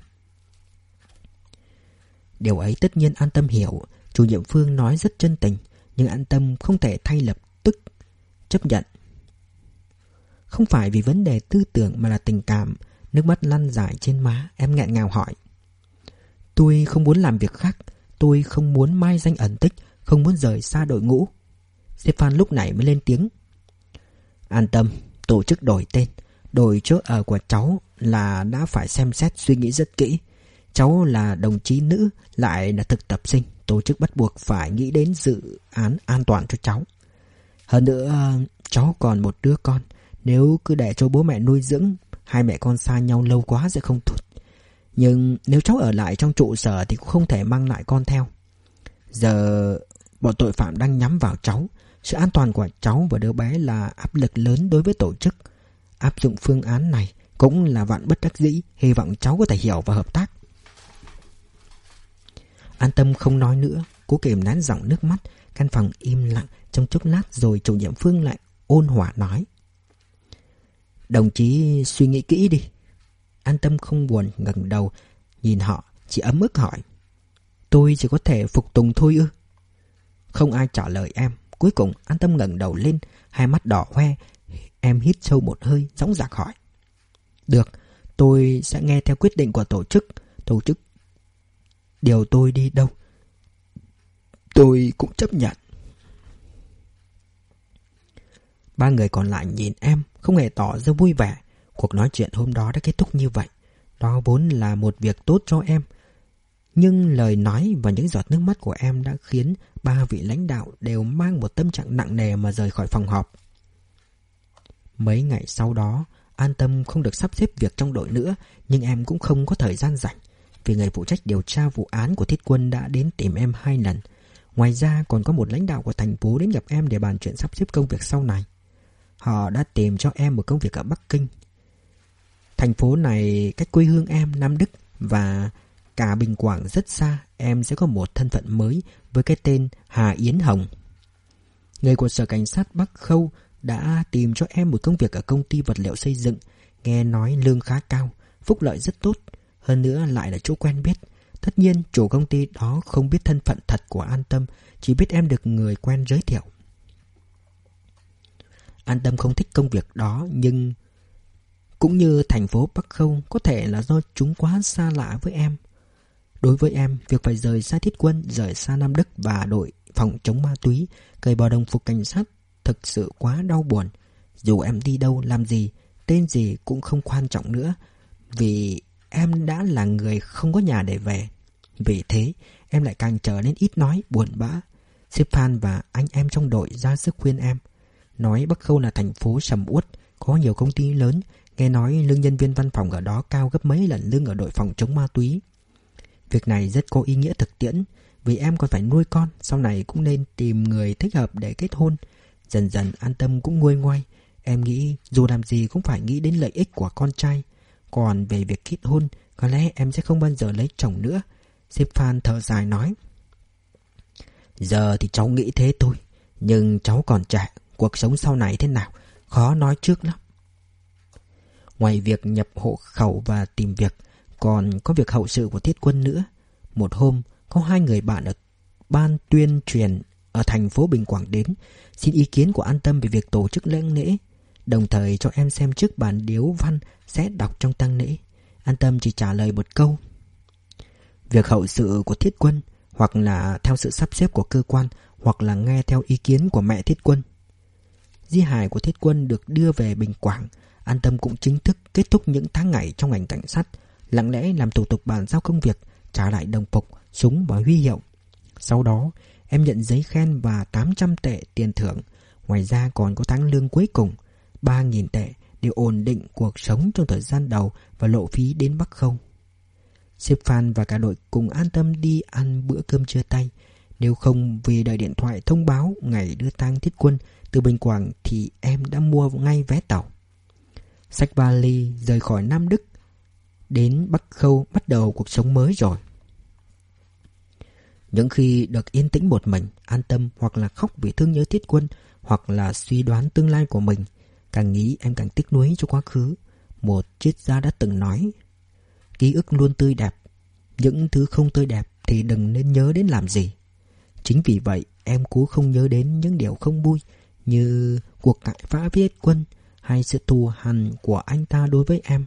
Speaker 1: Điều ấy tất nhiên an tâm hiểu, chủ nhiệm Phương nói rất chân tình, nhưng an tâm không thể thay lập tức chấp nhận. Không phải vì vấn đề tư tưởng mà là tình cảm, nước mắt lăn dài trên má, em nghẹn ngào hỏi. Tôi không muốn làm việc khác, tôi không muốn mai danh ẩn tích, không muốn rời xa đội ngũ. Stefan lúc này mới lên tiếng. An tâm, tổ chức đổi tên, đổi chỗ ở của cháu là đã phải xem xét suy nghĩ rất kỹ. Cháu là đồng chí nữ, lại là thực tập sinh. Tổ chức bắt buộc phải nghĩ đến dự án an toàn cho cháu. Hơn nữa, cháu còn một đứa con. Nếu cứ để cho bố mẹ nuôi dưỡng, hai mẹ con xa nhau lâu quá sẽ không thụt. Nhưng nếu cháu ở lại trong trụ sở thì cũng không thể mang lại con theo. Giờ bọn tội phạm đang nhắm vào cháu. Sự an toàn của cháu và đứa bé là áp lực lớn đối với tổ chức. Áp dụng phương án này cũng là vạn bất đắc dĩ, hy vọng cháu có thể hiểu và hợp tác. An tâm không nói nữa. Cố kềm nén giọng nước mắt. Căn phòng im lặng. Trong chốc lát Rồi chủ nhiệm Phương lại ôn hòa nói. Đồng chí suy nghĩ kỹ đi. An tâm không buồn ngẩng đầu. Nhìn họ, Chỉ ấm ức hỏi. Tôi chỉ có thể phục tùng thôi ư? Không ai trả lời em. Cuối cùng, an tâm ngẩng đầu lên. Hai mắt đỏ hoe. Em hít sâu một hơi Gióng giạc hỏi. Được, Tôi sẽ nghe theo quyết định của tổ chức. Tổ chức Điều tôi đi đâu? Tôi cũng chấp nhận. Ba người còn lại nhìn em Không hề tỏ ra vui vẻ. Cuộc nói chuyện hôm đó đã kết thúc như vậy. Đó vốn là một việc tốt cho em. Nhưng lời nói và những giọt nước mắt của em đã khiến ba vị lãnh đạo đều mang một tâm trạng nặng nề mà rời khỏi phòng họp. Mấy ngày sau đó, an tâm không được sắp xếp việc trong đội nữa, nhưng em cũng không có thời gian rảnh vì người phụ trách điều tra vụ án của Thiết Quân đã đến tìm em hai lần. Ngoài ra còn có một lãnh đạo của thành phố đến gặp em để bàn chuyện sắp xếp công việc sau này. Họ đã tìm cho em một công việc ở Bắc Kinh. Thành phố này cách quê hương em Nam Đức và cả Bình Quảng rất xa, em sẽ có một thân phận mới với cái tên Hà Yến Hồng. Người của Sở Cảnh sát Bắc Khâu đã tìm cho em một công việc ở công ty vật liệu xây dựng, nghe nói lương khá cao, phúc lợi rất tốt. Hơn nữa lại là chỗ quen biết. Tất nhiên, chủ công ty đó không biết thân phận thật của An Tâm, Chỉ biết em được người quen giới thiệu. An Tâm không thích công việc đó, Nhưng Cũng như thành phố Bắc Khâu, Có thể là do chúng quá xa lạ với em. Đối với em, Việc phải rời xa thiết quân, Rời xa Nam Đức và đội phòng chống ma túy, Cởi bỏ đồng phục cảnh sát Thực sự quá đau buồn. Dù em đi đâu, làm gì, Tên gì cũng không quan trọng nữa, Vì em đã là người không có nhà để về. Vì thế, em lại càng trở nên ít nói, buồn bã. Sếp Phan và anh em trong đội ra sức khuyên em. Nói Bắc Khâu là thành phố sầm uất, có nhiều công ty lớn, nghe nói lương nhân viên văn phòng ở đó cao gấp mấy lần lương ở đội phòng chống ma túy. Việc này rất có ý nghĩa thực tiễn, Vì em còn phải nuôi con Sau này cũng nên tìm người thích hợp để kết hôn Dần dần an tâm cũng nguôi ngoai Em nghĩ dù làm gì cũng phải nghĩ đến lợi ích của con trai còn về việc kết hôn, Có lẽ em sẽ không bao giờ lấy chồng nữa. Sếp Phan thở dài nói. Giờ thì cháu nghĩ thế thôi, Nhưng cháu còn trẻ, Cuộc sống sau này thế nào, Khó nói trước lắm. Ngoài việc nhập hộ khẩu và tìm việc, Còn có việc hậu sự của thiết quân nữa. Một hôm, Có hai người bạn ở ban tuyên truyền Ở thành phố Bình Quảng đến, Xin ý kiến của An Tâm về việc tổ chức lễ lễ Đồng thời cho em xem trước bản điếu văn Sẽ đọc trong tăng lễ. An Tâm chỉ trả lời một câu. Việc hậu sự của thiết quân Hoặc là theo sự sắp xếp của cơ quan Hoặc là nghe theo ý kiến của mẹ thiết quân. Di hài của thiết quân được đưa về Bình Quảng. An Tâm cũng chính thức kết thúc những tháng ngày trong ngành cảnh sát Lặng lẽ làm thủ tục bàn giao công việc Trả lại đồng phục, súng và huy hiệu. Sau đó em nhận giấy khen và 800 tệ tiền thưởng. Ngoài ra còn có tháng lương cuối cùng. 3.000 tệ để ổn định cuộc sống trong thời gian đầu và lộ phí đến Bắc Khâu Sếp Phan và cả đội cùng an tâm đi ăn bữa cơm trưa tay. Nếu không, vì đợi điện thoại thông báo, ngày đưa tang thiết quân từ Bình Quảng thì em đã mua ngay vé tàu. Sách vali rời khỏi Nam Đức, Đến Bắc Khâu bắt đầu cuộc sống mới rồi. Những khi được yên tĩnh một mình, An tâm hoặc là khóc vì thương nhớ thiết quân Hoặc là suy đoán tương lai của mình Càng nghĩ em càng tiếc nuối cho quá khứ Một triết gia đã từng nói Ký ức luôn tươi đẹp Những thứ không tươi đẹp Thì đừng nên nhớ đến làm gì Chính vì vậy em cố không nhớ đến những điều không vui Như cuộc cãi vã viết quân hay sự thù hằn của anh ta đối với em.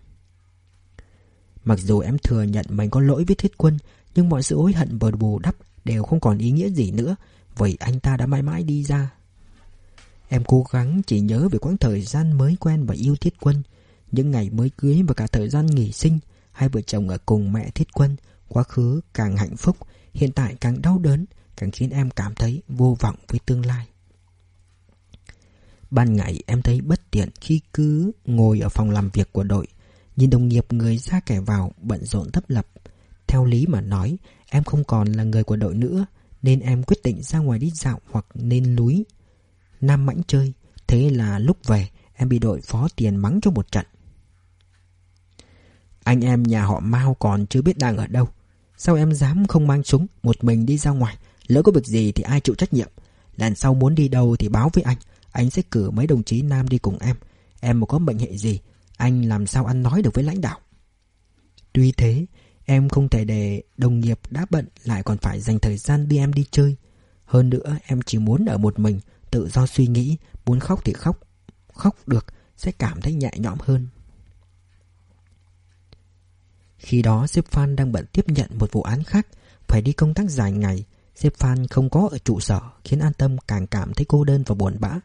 Speaker 1: Mặc dù em thừa nhận mình có lỗi với thiết quân, nhưng mọi sự hối hận và bù đắp đều không còn ý nghĩa gì nữa, vậy anh ta đã mãi mãi đi ra. Em cố gắng chỉ nhớ về quãng thời gian mới quen và yêu thiết quân, những ngày mới cưới và cả thời gian nghỉ sinh, hai vợ chồng ở cùng mẹ thiết quân, quá khứ càng hạnh phúc, hiện tại càng đau đớn, càng khiến em cảm thấy vô vọng với tương lai. Ban ngày em thấy bất tiện khi cứ ngồi ở phòng làm việc của đội Nhìn đồng nghiệp người ra kẻ vào bận rộn thấp lập. Theo lý mà nói em không còn là người của đội nữa Nên em quyết định ra ngoài đi dạo hoặc nên núi. Nam mãnh chơi, Thế là lúc về, em bị đội phó tiền mắng cho một trận. Anh em nhà họ Mao còn chưa biết đang ở đâu. Sao em dám không mang súng, Một mình đi ra ngoài? Lỡ có việc gì thì ai chịu trách nhiệm? Lần sau muốn đi đâu thì báo với anh. Anh sẽ cử mấy đồng chí nam đi cùng em. Em mà có bệnh hệ gì, Anh làm sao ăn nói được với lãnh đạo? Tuy thế, Em không thể để đồng nghiệp đã bận Lại còn phải dành thời gian đưa em đi chơi. Hơn nữa, em chỉ muốn ở một mình Tự do suy nghĩ Muốn khóc thì khóc Khóc được sẽ cảm thấy nhẹ nhõm hơn Khi đó sếp Phan đang bận tiếp nhận một vụ án khác Phải đi công tác dài ngày Sếp Phan không có ở trụ sở Khiến An Tâm càng cảm thấy cô đơn và buồn bã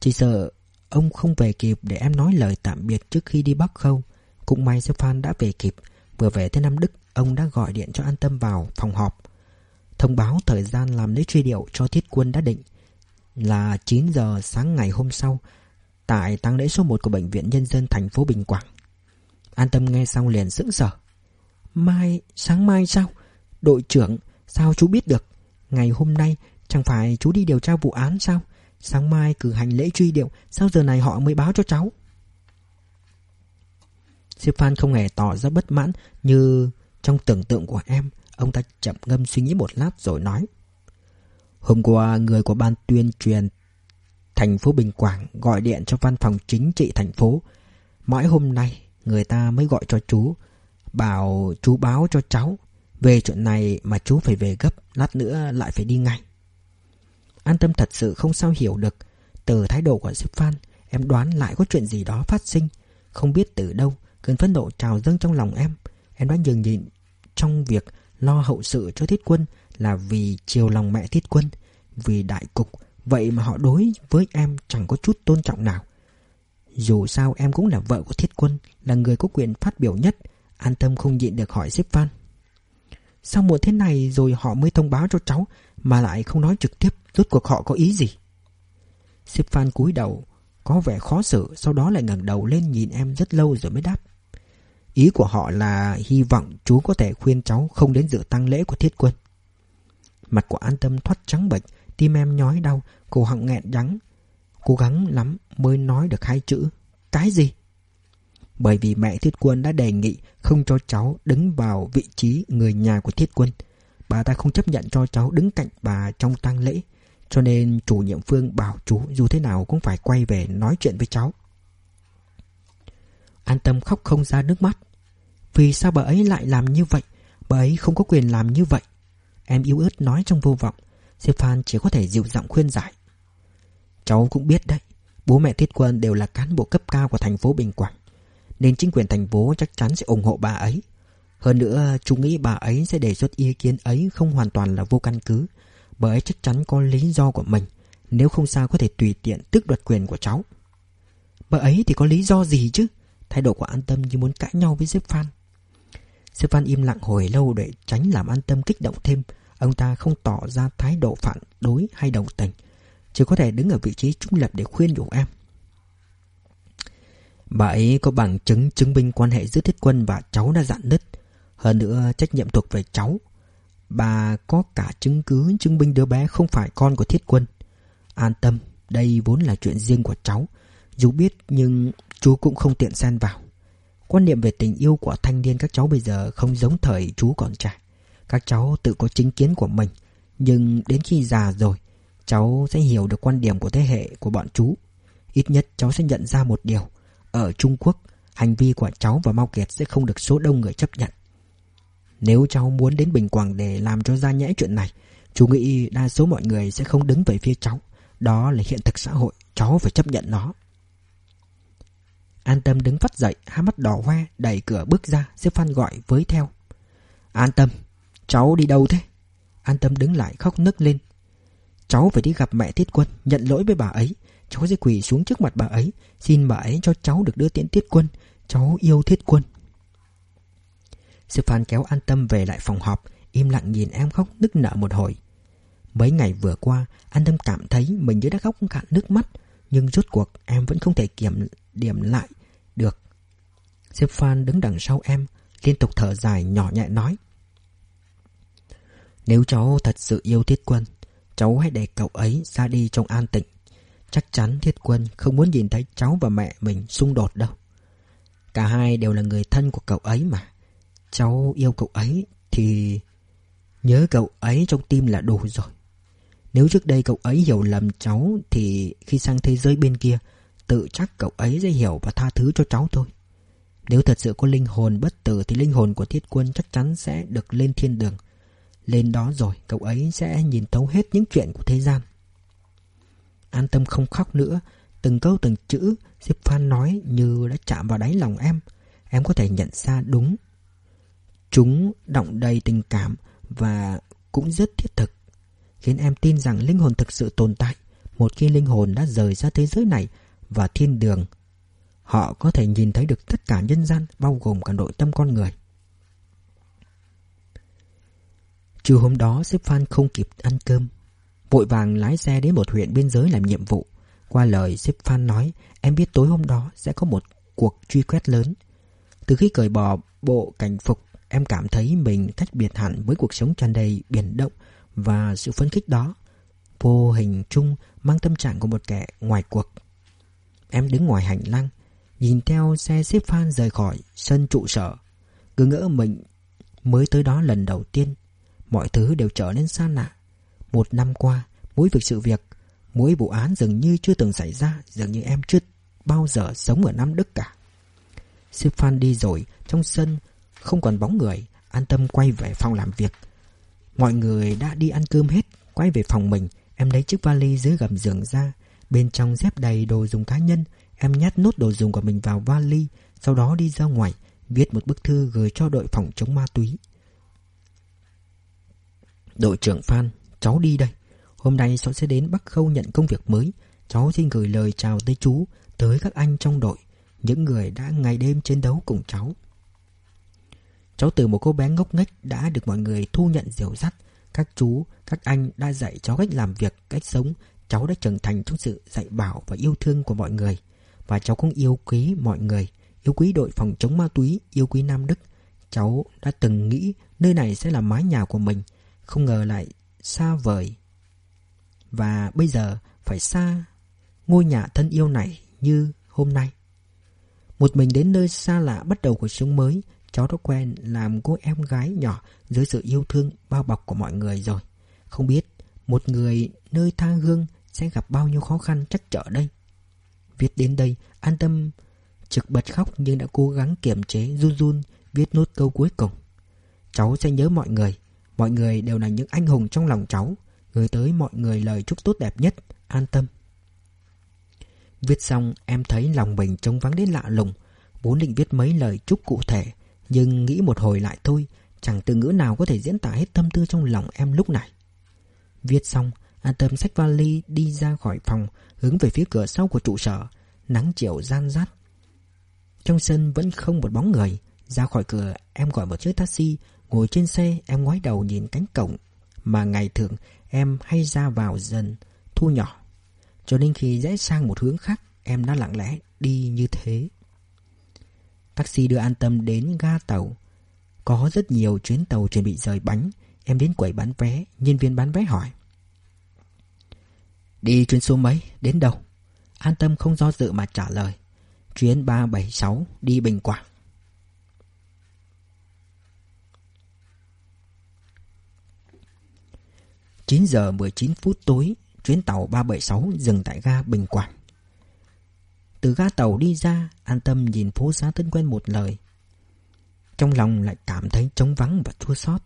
Speaker 1: chỉ sợ ông không về kịp để em nói lời tạm biệt trước khi đi Bắc Khâu. Cũng may sếp Phan đã về kịp. Vừa về tới Nam Đức, ông đã gọi điện cho An Tâm vào phòng họp. Thông báo thời gian làm lễ truy điệu cho thiết quân đã định là 9 giờ sáng ngày hôm sau tại tang lễ số 1 của Bệnh viện Nhân dân thành phố Bình Quảng. An Tâm nghe xong liền sững sờ. Mai, sáng mai sao? Đội trưởng, sao chú biết được? Ngày hôm nay chẳng phải chú đi điều tra vụ án sao? Sáng mai cử hành lễ truy điệu Sao giờ này họ mới báo cho cháu Sếp Phan không hề tỏ ra bất mãn Như trong tưởng tượng của em Ông ta chậm ngâm suy nghĩ một lát rồi nói Hôm qua, người của ban tuyên truyền Thành phố Bình Quảng gọi điện cho văn phòng chính trị thành phố. Mãi hôm nay, người ta mới gọi cho chú, Bảo chú báo cho cháu, Về chuyện này mà chú phải về gấp, Lát nữa lại phải đi ngay. An tâm thật sự không sao hiểu được, Từ thái độ của sếp Phan, Em đoán lại có chuyện gì đó phát sinh. Không biết từ đâu, Cơn phẫn nộ trào dâng trong lòng em. Em đã nhường nhịn trong việc lo hậu sự cho thiết quân là vì chiều lòng mẹ thiết quân, Vì đại cục. Vậy mà họ đối với em chẳng có chút tôn trọng nào. Dù sao em cũng là vợ của thiết quân, Là người có quyền phát biểu nhất, An tâm không nhịn được hỏi xếp Phan Sao muộn thế này rồi họ mới thông báo cho cháu, Mà lại không nói trực tiếp, Rốt cuộc họ có ý gì? Xếp Phan cúi đầu, Có vẻ khó xử, Sau đó lại ngẩng đầu lên nhìn em rất lâu rồi mới đáp. Ý của họ là hy vọng chú có thể khuyên cháu không đến dự tang lễ của thiết quân. Mặt của an tâm thoát trắng bệch, Tim em nhói đau, Cổ họng nghẹn đắng. Cố gắng lắm mới nói được hai chữ, Cái gì? Bởi vì mẹ Thiết Quân đã đề nghị Không cho cháu đứng vào vị trí người nhà của Thiết Quân. Bà ta không chấp nhận cho cháu đứng cạnh bà trong tang lễ, Cho nên chủ nhiệm Phương bảo chú Dù thế nào cũng phải quay về nói chuyện với cháu. An tâm khóc không ra nước mắt. Vì sao bà ấy lại làm như vậy? Bà ấy không có quyền làm như vậy. Em yếu ớt nói trong vô vọng. Stefan chỉ có thể dịu giọng khuyên giải. Cháu cũng biết đấy, Bố mẹ Thiết Quân đều là cán bộ cấp cao của thành phố Bình Quảng, Nên chính quyền thành phố chắc chắn sẽ ủng hộ bà ấy. Hơn nữa, chú nghĩ bà ấy sẽ đề xuất ý kiến ấy không hoàn toàn là vô căn cứ. Bà ấy chắc chắn có lý do của mình, Nếu không sao có thể tùy tiện tước đoạt quyền của cháu. Bà ấy thì có lý do gì chứ? Thái độ của An Tâm như muốn cãi nhau với Sếp Phan Diệp Phan im lặng hồi lâu để tránh làm An Tâm kích động thêm. Ông ta không tỏ ra thái độ phản đối hay đồng tình Chỉ có thể đứng ở vị trí trung lập để khuyên nhủ em. Bà ấy có bằng chứng chứng minh quan hệ giữa thiết quân và cháu đã dạn nứt. Hơn nữa trách nhiệm thuộc về cháu. Bà có cả chứng cứ chứng minh đứa bé không phải con của thiết quân. An tâm, đây vốn là chuyện riêng của cháu. Dù biết nhưng chú cũng không tiện xen vào. Quan niệm về tình yêu của thanh niên các cháu bây giờ không giống thời chú còn trẻ. Các cháu tự có chính kiến của mình, Nhưng đến khi già rồi, Cháu sẽ hiểu được quan điểm của thế hệ của bọn chú. Ít nhất cháu sẽ nhận ra một điều, Ở Trung Quốc, Hành vi của cháu và Mao Kiệt sẽ không được số đông người chấp nhận. Nếu cháu muốn đến Bình Quảng để làm cho ra nhẽ chuyện này, Chú nghĩ đa số mọi người sẽ không đứng về phía cháu. Đó là hiện thực xã hội, Cháu phải chấp nhận nó. An tâm đứng phát dậy Hai mắt đỏ hoe đẩy cửa bước ra Xếp Phan gọi với theo An tâm Cháu đi đâu thế? An tâm đứng lại khóc nức lên. Cháu phải đi gặp mẹ Tiết Quân, nhận lỗi với bà ấy. Cháu sẽ quỳ xuống trước mặt bà ấy, xin bà ấy cho cháu được đưa tiễn Tiết Quân. Cháu yêu Tiết Quân. Sư Phan kéo an tâm về lại phòng họp, im lặng nhìn em khóc nức nở một hồi. Mấy ngày vừa qua, an tâm cảm thấy mình như đã khóc cạn nước mắt, nhưng rốt cuộc em vẫn không thể kiểm điểm lại được. Sếp Phan đứng đằng sau em, liên tục thở dài nhỏ nhẹ nói. Nếu cháu thật sự yêu Thiết Quân Cháu hãy để cậu ấy ra đi trong an tịnh Chắc chắn Thiết Quân không muốn nhìn thấy cháu và mẹ mình xung đột đâu Cả hai đều là người thân của cậu ấy mà Cháu yêu cậu ấy thì nhớ cậu ấy trong tim là đủ rồi Nếu trước đây cậu ấy hiểu lầm cháu Thì khi sang thế giới bên kia Tự chắc cậu ấy sẽ hiểu và tha thứ cho cháu thôi. Nếu thật sự có linh hồn bất tử Thì linh hồn của thiết quân chắc chắn sẽ được lên thiên đường. Lên đó rồi, cậu ấy sẽ nhìn thấu hết những chuyện của thế gian. An tâm không khóc nữa, Từng câu từng chữ, Diệp Phan nói như đã chạm vào đáy lòng em. Em có thể nhận ra đúng. Chúng động đầy tình cảm Và cũng rất thiết thực, Khiến em tin rằng linh hồn thực sự tồn tại. Một khi linh hồn đã rời ra thế giới này và thiên đường. Họ có thể nhìn thấy được tất cả nhân gian, Bao gồm cả nội tâm con người. Chiều hôm đó sếp Phan không kịp ăn cơm. Vội vàng lái xe đến một huyện biên giới làm nhiệm vụ. Qua lời sếp Phan nói, Em biết tối hôm đó sẽ có một cuộc truy quét lớn. Từ khi cởi bỏ bộ cảnh phục, Em cảm thấy mình cách biệt hẳn với cuộc sống tràn đầy biển động Và sự phấn khích đó. Vô hình chung, mang tâm trạng của một kẻ ngoài cuộc. Em đứng ngoài hành lang, Nhìn theo xe xếp Phan rời khỏi sân trụ sở. Cứ ngỡ mình mới tới đó lần đầu tiên, Mọi thứ đều trở nên xa lạ. Một năm qua, Mỗi việc sự việc, Mỗi vụ án dường như chưa từng xảy ra, Dường như em chưa bao giờ sống ở Nam Đức cả. Xếp Phan đi rồi, Trong sân Không còn bóng người, An tâm quay về phòng làm việc. Mọi người đã đi ăn cơm hết, Quay về phòng mình, Em lấy chiếc vali dưới gầm giường ra Bên trong dép đầy đồ dùng cá nhân Em nhét nốt đồ dùng của mình vào vali Sau đó đi ra ngoài Viết một bức thư gửi cho đội phòng chống ma túy Đội trưởng Phan, cháu đi đây. Hôm nay cháu sẽ đến Bắc Khâu nhận công việc mới. Cháu xin gửi lời chào tới chú, tới các anh trong đội, những người đã ngày đêm chiến đấu cùng cháu. Cháu từ một cô bé ngốc nghếch đã được mọi người thu nhận dìu dắt. Các chú, các anh đã dạy cháu cách làm việc, cách sống. Cháu đã trưởng thành trong sự dạy bảo và yêu thương của mọi người. Và cháu cũng yêu quý mọi người, yêu quý đội phòng chống ma túy, yêu quý Nam Đức. Cháu đã từng nghĩ nơi này sẽ là mái nhà của mình. Không ngờ lại xa vời Và bây giờ phải xa ngôi nhà thân yêu này như hôm nay Một mình đến nơi xa lạ bắt đầu cuộc sống mới Cháu đã quen làm cô em gái nhỏ dưới sự yêu thương bao bọc của mọi người rồi Không biết một người nơi tha hương sẽ gặp bao nhiêu khó khăn chắc trở đây? Viết đến đây, an tâm trực bật khóc nhưng đã cố gắng kiềm chế, run run, viết nốt câu cuối cùng. Cháu sẽ nhớ mọi người. Mọi người đều là những anh hùng trong lòng cháu. Gửi tới mọi người lời chúc tốt đẹp nhất. An tâm. Viết xong, em thấy lòng mình trống vắng đến lạ lùng. Vốn định viết mấy lời chúc cụ thể, Nhưng nghĩ một hồi lại thôi, Chẳng từ ngữ nào có thể diễn tả hết tâm tư trong lòng em lúc này. Viết xong An tâm xách vali đi ra khỏi phòng, Hướng về phía cửa sau của trụ sở. Nắng chiều gian rát. Trong sân vẫn không một bóng người. Ra khỏi cửa, em gọi một chiếc taxi. Ngồi trên xe, em ngoái đầu nhìn cánh cổng Mà ngày thường em hay ra vào dần, Thu nhỏ. Cho nên khi rẽ sang một hướng khác, Em đã lặng lẽ đi như thế. Taxi đưa an tâm đến ga tàu. Có rất nhiều chuyến tàu chuẩn bị rời bánh. Em đến quầy bán vé, Nhân viên bán vé hỏi. Đi chuyến số mấy? Đến đâu? An tâm không do dự mà trả lời Chuyến 376 đi Bình Quảng Chín giờ 19 phút tối, chuyến tàu 376 dừng tại ga Bình Quảng. Từ ga tàu đi ra, an tâm nhìn phố xá thân quen một lời. Trong lòng lại cảm thấy trống vắng và chua xót.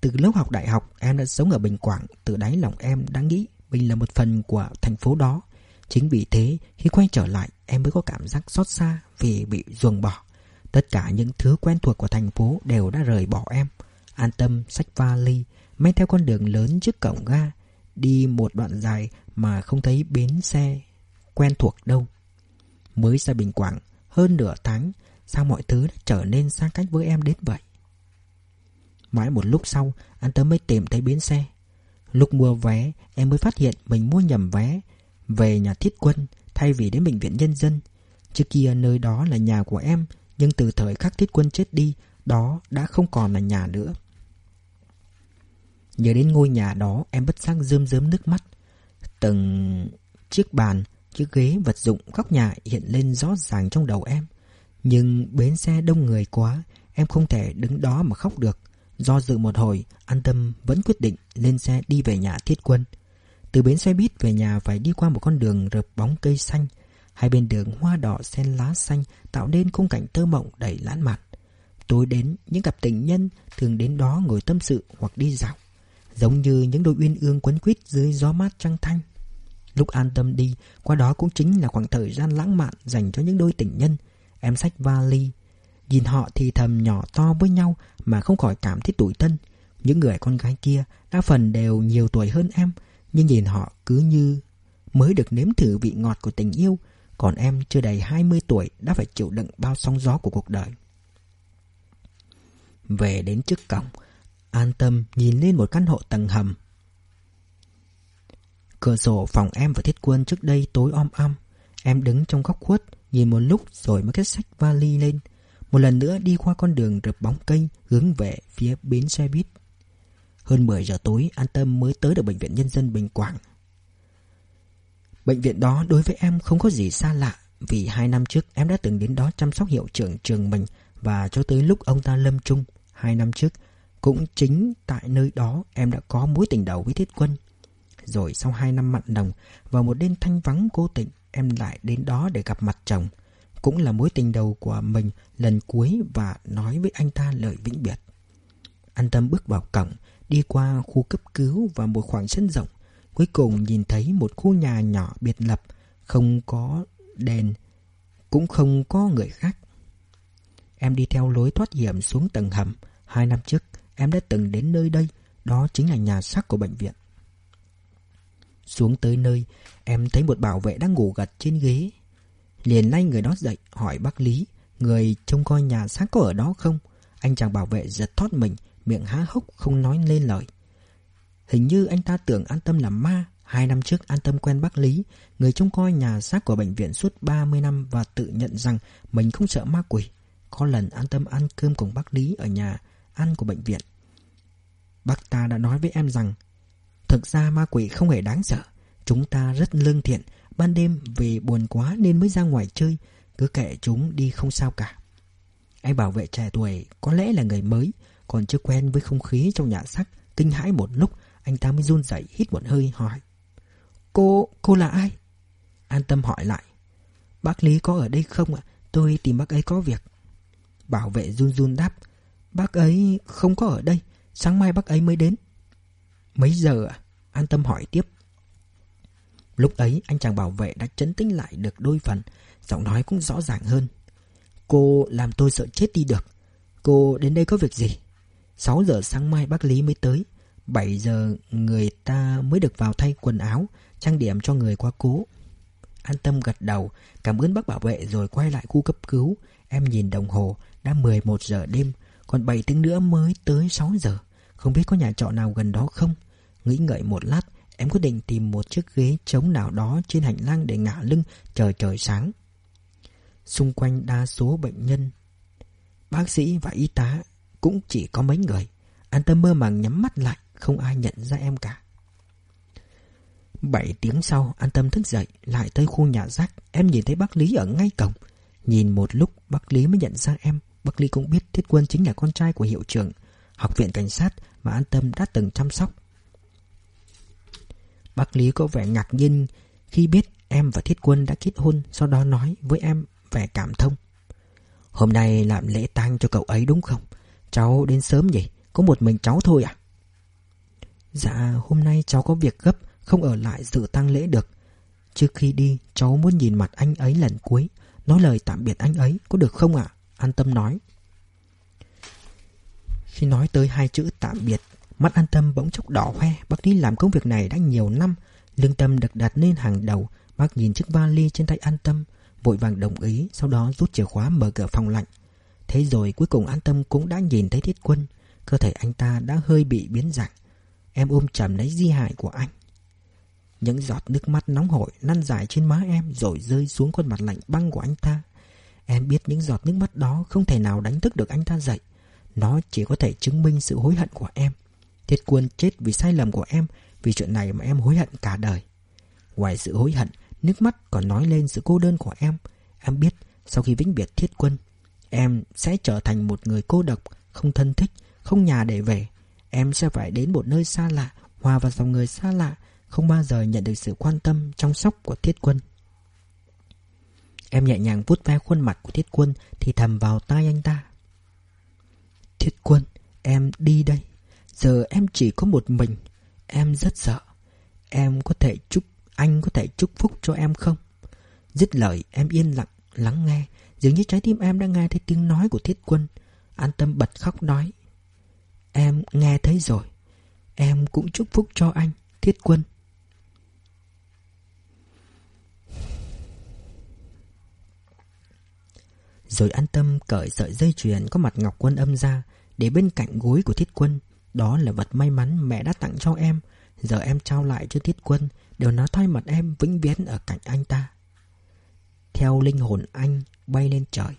Speaker 1: Từ lúc học đại học, em đã sống ở Bình Quảng, từ đáy lòng em đã nghĩ mình là một phần của thành phố đó. Chính vì thế, khi quay trở lại, em mới có cảm giác xót xa vì bị ruồng bỏ. Tất cả những thứ quen thuộc của thành phố đều đã rời bỏ em. An tâm, sách vali, men theo con đường lớn trước cổng ga, đi một đoạn dài mà không thấy bến xe quen thuộc đâu. Mới ra Bình Quảng, hơn nửa tháng, sao mọi thứ đã trở nên xa cách với em đến vậy? Mãi một lúc sau, anh Tâm mới tìm thấy bến xe. Lúc mua vé, em mới phát hiện mình mua nhầm vé về nhà thiết quân thay vì đến bệnh viện nhân dân. Trước kia nơi đó là nhà của em, nhưng từ thời khắc thiết quân chết đi, đó đã không còn là nhà nữa. Nhớ đến ngôi nhà đó em bất giác rơm rớm nước mắt Từng chiếc bàn, chiếc ghế vật dụng góc nhà hiện lên rõ ràng trong đầu em Nhưng bến xe đông người quá Em không thể đứng đó mà khóc được Do dự một hồi, An tâm vẫn quyết định lên xe đi về nhà thiết quân. Từ bến xe buýt về nhà phải đi qua một con đường rợp bóng cây xanh. Hai bên đường hoa đỏ xen lá xanh Tạo nên khung cảnh thơ mộng đầy lãng mạn. Tối đến, những cặp tình nhân thường đến đó ngồi tâm sự hoặc đi dạo, Giống như những đôi uyên ương quấn quýt dưới gió mát trăng thanh. Lúc an tâm đi, Qua đó cũng chính là khoảng thời gian lãng mạn Dành cho những đôi tình nhân. Em sách vali Nhìn họ thì thầm nhỏ to với nhau Mà không khỏi cảm thấy tủi thân. Những người con gái kia Đa phần đều nhiều tuổi hơn em, Nhưng nhìn họ cứ như Mới được nếm thử vị ngọt của tình yêu, Còn em chưa đầy 20 tuổi Đã phải chịu đựng bao sóng gió của cuộc đời. Về đến trước cổng, An tâm nhìn lên một căn hộ tầng hầm. Cửa sổ phòng em và thiết quân trước đây tối om om. Em đứng trong góc khuất, Nhìn một lúc rồi mới kết sách vali lên. Một lần nữa đi qua con đường rợp bóng cây Hướng về phía bến xe buýt Hơn 10 giờ tối An Tâm mới tới được Bệnh viện Nhân dân Bình Quảng Bệnh viện đó đối với em không có gì xa lạ Vì hai năm trước em đã từng đến đó chăm sóc hiệu trưởng trường mình Và cho tới lúc ông ta lâm chung Hai năm trước cũng chính tại nơi đó em đã có mối tình đầu với Thiết Quân. Rồi sau hai năm mặn đồng vào một đêm thanh vắng cố tình, em lại đến đó để gặp mặt chồng. Cũng là mối tình đầu của mình lần cuối và nói với anh ta lời vĩnh biệt. An tâm bước vào cổng, đi qua khu cấp cứu và một khoảng sân rộng. Cuối cùng nhìn thấy một khu nhà nhỏ biệt lập, không có đèn, cũng không có người khác. Em đi theo lối thoát hiểm xuống tầng hầm. Hai năm trước, Em đã từng đến nơi đây Đó chính là nhà xác của bệnh viện Xuống tới nơi Em thấy một bảo vệ đang ngủ gật trên ghế Liền nay người đó dậy, Hỏi bác Lý, Người trông coi nhà xác có ở đó không? Anh chàng bảo vệ giật thoát mình, Miệng há hốc không nói lên lời. Hình như anh ta tưởng an tâm là ma. Hai năm trước an tâm quen bác Lý, Người trông coi nhà xác của bệnh viện suốt 30 năm Và tự nhận rằng mình không sợ ma quỷ. Có lần an tâm ăn cơm cùng bác Lý ở nhà ăn của bệnh viện. Bác ta đã nói với em rằng, Thực ra ma quỷ không hề đáng sợ. Chúng ta rất lương thiện Ban đêm vì buồn quá nên mới ra ngoài chơi Cứ kệ chúng đi không sao cả. Anh bảo vệ trẻ tuổi Có lẽ là người mới Còn chưa quen với không khí trong nhà xác Kinh hãi một lúc Anh ta mới run rẩy hít một hơi hỏi. Cô, cô là ai? An tâm hỏi lại. Bác Lý có ở đây không ạ? Tôi tìm bác ấy có việc. Bảo vệ run run đáp. Bác ấy không có ở đây Sáng mai bác ấy mới đến. Mấy giờ ạ? An tâm hỏi tiếp. Lúc ấy, anh chàng bảo vệ đã chấn tĩnh lại được đôi phần, Giọng nói cũng rõ ràng hơn. Cô làm tôi sợ chết đi được. Cô đến đây có việc gì? 6 giờ sáng mai bác Lý mới tới. 7 giờ người ta mới được vào thay quần áo, Trang điểm cho người quá cố. An tâm gật đầu, Cảm ơn bác bảo vệ rồi quay lại khu cấp cứu. Em nhìn đồng hồ, Đã 11 giờ đêm, Còn 7 tiếng nữa mới tới 6 giờ. Không biết có nhà trọ nào gần đó không? Nghĩ ngợi một lát Em quyết định tìm một chiếc ghế trống nào đó Trên hành lang để ngả lưng, chờ trời sáng. Xung quanh đa số bệnh nhân, Bác sĩ và y tá Cũng chỉ có mấy người. An tâm mơ màng nhắm mắt lại, Không ai nhận ra em cả. Bảy tiếng sau, An tâm thức dậy, Lại tới khu nhà rác. Em nhìn thấy bác Lý ở ngay cổng. Nhìn một lúc, bác Lý mới nhận ra em. Bác Lý cũng biết Thiết Quân chính là con trai của hiệu trưởng, Học viện cảnh sát mà An Tâm đã từng chăm sóc. Bác Lý có vẻ ngạc nhiên Khi biết em và Thiết Quân đã kết hôn, Sau đó nói với em vẻ cảm thông. Hôm nay làm lễ tang cho cậu ấy đúng không? Cháu đến sớm nhỉ? Có một mình cháu thôi à? Dạ hôm nay cháu có việc gấp, Không ở lại dự tang lễ được. Trước khi đi, cháu muốn nhìn mặt anh ấy lần cuối. Nói lời tạm biệt anh ấy, Có được không ạ? An tâm nói. Khi nói tới hai chữ tạm biệt Mắt an tâm bỗng chốc đỏ hoe. Bác đi làm công việc này đã nhiều năm. Lương tâm được đặt lên hàng đầu. Bác nhìn chiếc vali trên tay an tâm, Vội vàng đồng ý, Sau đó rút chìa khóa mở cửa phòng lạnh. Thế rồi cuối cùng an tâm cũng đã nhìn thấy thiết quân. Cơ thể anh ta đã hơi bị biến dạng. Em ôm chầm lấy di hại của anh. Những giọt nước mắt nóng hổi Lăn dài trên má em Rồi rơi xuống khuôn mặt lạnh băng của anh ta. Em biết những giọt nước mắt đó Không thể nào đánh thức được anh ta dậy. Nó chỉ có thể chứng minh sự hối hận của em. Thiết quân chết vì sai lầm của em, Vì chuyện này mà em hối hận cả đời. Ngoài sự hối hận, Nước mắt còn nói lên sự cô đơn của em. Em biết, sau khi vĩnh biệt thiết quân, Em sẽ trở thành một người cô độc, Không thân thích, Không nhà để về. Em sẽ phải đến một nơi xa lạ, Hòa vào dòng người xa lạ, Không bao giờ nhận được sự quan tâm Chăm sóc của thiết quân. Em nhẹ nhàng vuốt ve khuôn mặt của thiết quân Thì thầm vào tai anh ta. Thiết quân, Em đi đây. Giờ em chỉ có một mình. Em rất sợ. Em có thể chúc, Anh có thể chúc phúc cho em không? Dứt lời, em yên lặng, Lắng nghe. Dường như trái tim em đã nghe thấy tiếng nói của thiết quân. An tâm bật khóc nói, Em nghe thấy rồi. Em cũng chúc phúc cho anh, Thiết quân. Rồi an tâm cởi sợi dây chuyền có mặt ngọc quân âm ra, Để bên cạnh gối của thiết quân đó là vật may mắn mẹ đã tặng cho em. Giờ em trao lại cho Thiết Quân, Đều nó thay mặt em vĩnh viễn ở cạnh anh ta. Theo linh hồn anh bay lên trời,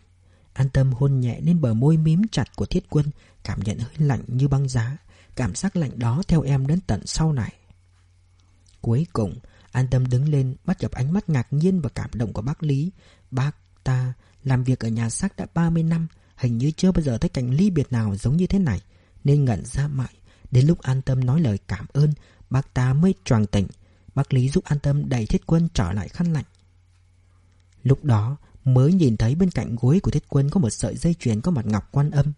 Speaker 1: An tâm hôn nhẹ lên bờ môi mím chặt của Thiết Quân, Cảm nhận hơi lạnh như băng giá, Cảm giác lạnh đó theo em đến tận sau này. Cuối cùng, An tâm đứng lên, bắt gặp ánh mắt ngạc nhiên và cảm động của bác Lý. Bác ta làm việc ở nhà xác đã 30 năm, Hình như chưa bao giờ thấy cảnh ly biệt nào giống như thế này nên ngẩn ra mãi. Đến lúc an tâm nói lời cảm ơn, bác ta mới choàng tỉnh. Bác Lý giúp an tâm đẩy thiết quân trở lại khăn lạnh. Lúc đó mới nhìn thấy bên cạnh gối của thiết quân có một sợi dây chuyền có mặt ngọc quan âm.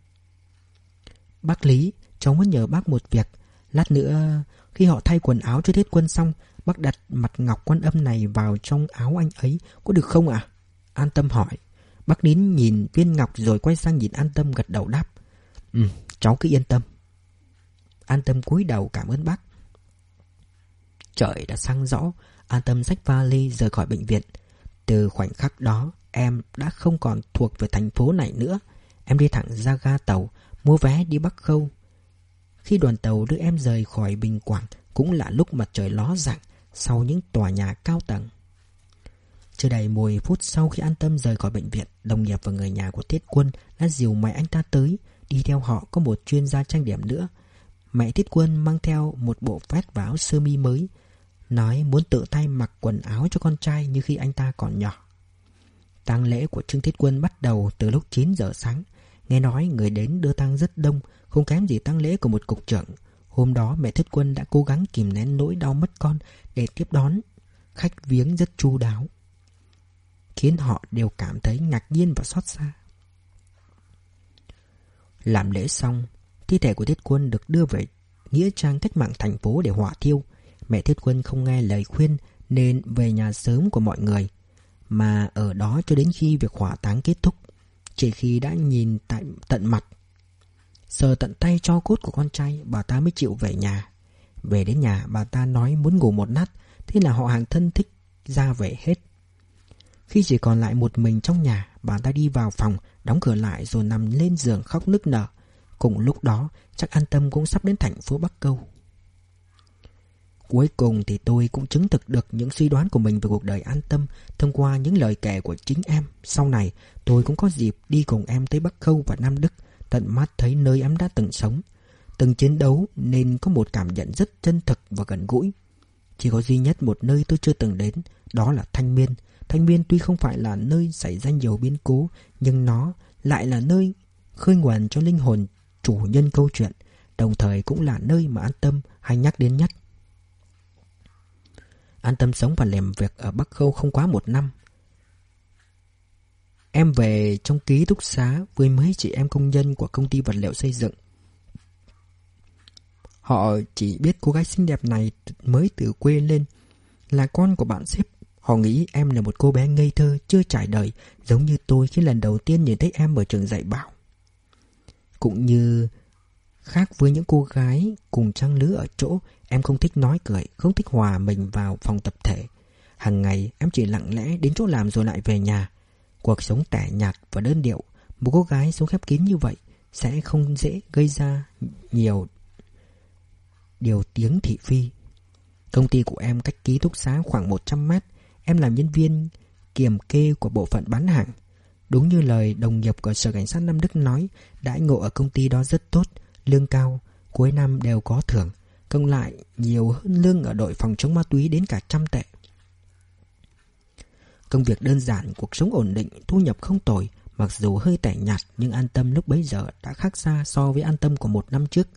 Speaker 1: Bác Lý, cháu muốn nhờ bác một việc. Lát nữa, khi họ thay quần áo cho thiết quân xong, bác đặt mặt ngọc quan âm này vào trong áo anh ấy, có được không ạ? An tâm hỏi. Bác nín nhìn viên ngọc rồi quay sang nhìn an tâm gật đầu đáp. Ừ, Cháu cứ yên tâm. An tâm cúi đầu cảm ơn bác. Trời đã sáng rõ, An tâm xách vali rời khỏi bệnh viện. Từ khoảnh khắc đó, Em đã không còn thuộc về thành phố này nữa. Em đi thẳng ra ga tàu, Mua vé đi Bắc Khâu. Khi đoàn tàu đưa em rời khỏi Bình Quảng, Cũng là lúc mặt trời ló dạng Sau những tòa nhà cao tầng. Chưa đầy 10 phút sau khi an tâm rời khỏi bệnh viện, Đồng nghiệp và người nhà của Tiết Quân Đã dìu máy anh ta tới Đi theo họ có một chuyên gia trang điểm nữa. Mẹ Thiết Quân mang theo một bộ vest và áo sơ mi mới, Nói muốn tự tay mặc quần áo cho con trai như khi anh ta còn nhỏ. Tang lễ của Trương Thiết Quân bắt đầu từ lúc 9 giờ sáng. Nghe nói người đến đưa tang rất đông, Không kém gì tang lễ của một cục trưởng. Hôm đó mẹ Thiết Quân đã cố gắng kìm nén nỗi đau mất con Để tiếp đón. Khách viếng rất chu đáo, Khiến họ đều cảm thấy ngạc nhiên và xót xa. Làm lễ xong, Thi thể của Thiết Quân được đưa về Nghĩa trang cách mạng thành phố để hỏa thiêu. Mẹ Thiết Quân không nghe lời khuyên Nên về nhà sớm của mọi người. Mà ở đó cho đến khi việc hỏa táng kết thúc, Chỉ khi đã nhìn tại tận mặt. Sờ tận tay cho cốt của con trai, Bà ta mới chịu về nhà. Về đến nhà, bà ta nói muốn ngủ một nát, Thế là họ hàng thân thích ra về hết. Khi chỉ còn lại một mình trong nhà Bà ta đi vào phòng Đóng cửa lại rồi nằm lên giường khóc nức nở Cùng lúc đó chắc an tâm cũng sắp đến thành phố Bắc Câu Cuối cùng thì tôi cũng chứng thực được những suy đoán của mình về cuộc đời an tâm thông qua những lời kể của chính em. Sau này, tôi cũng có dịp đi cùng em tới Bắc Khâu và Nam Đức, tận mắt thấy nơi em đã từng sống. Từng chiến đấu nên có một cảm nhận rất chân thực và gần gũi. Chỉ có duy nhất một nơi tôi chưa từng đến, đó là Thanh Miên. Thanh biên tuy không phải là nơi xảy ra nhiều biến cố, nhưng nó lại là nơi khơi nguồn cho linh hồn chủ nhân câu chuyện, đồng thời cũng là nơi mà an tâm hay nhắc đến nhất. An tâm sống và làm việc ở Bắc Khâu không quá một năm. Em về trong ký túc xá với mấy chị em công nhân của công ty vật liệu xây dựng. Họ chỉ biết cô gái xinh đẹp này mới từ quê lên, là con của bạn sếp. Họ nghĩ em là một cô bé ngây thơ, chưa trải đời, giống như tôi khi lần đầu tiên nhìn thấy em ở trường dạy bảo. Cũng như khác với những cô gái cùng trang lứa ở chỗ Em không thích nói cười, không thích hòa mình vào phòng tập thể. Hàng ngày em chỉ lặng lẽ đến chỗ làm rồi lại về nhà. Cuộc sống tẻ nhạt và đơn điệu, một cô gái sống khép kín như vậy sẽ không dễ gây ra nhiều điều tiếng thị phi. Công ty của em cách ký túc xá khoảng 100 mét. Em làm nhân viên kiểm kê của bộ phận bán hàng. Đúng như lời đồng nghiệp của Sở Cảnh sát Nam Đức nói, đãi ngộ ở công ty đó rất tốt, lương cao, cuối năm đều có thưởng. Cộng lại nhiều hơn lương ở đội phòng chống ma túy đến cả trăm tệ Công việc đơn giản, cuộc sống ổn định, thu nhập không tồi Mặc dù hơi tẻ nhạt nhưng an tâm lúc bấy giờ đã khác xa so với an tâm của một năm trước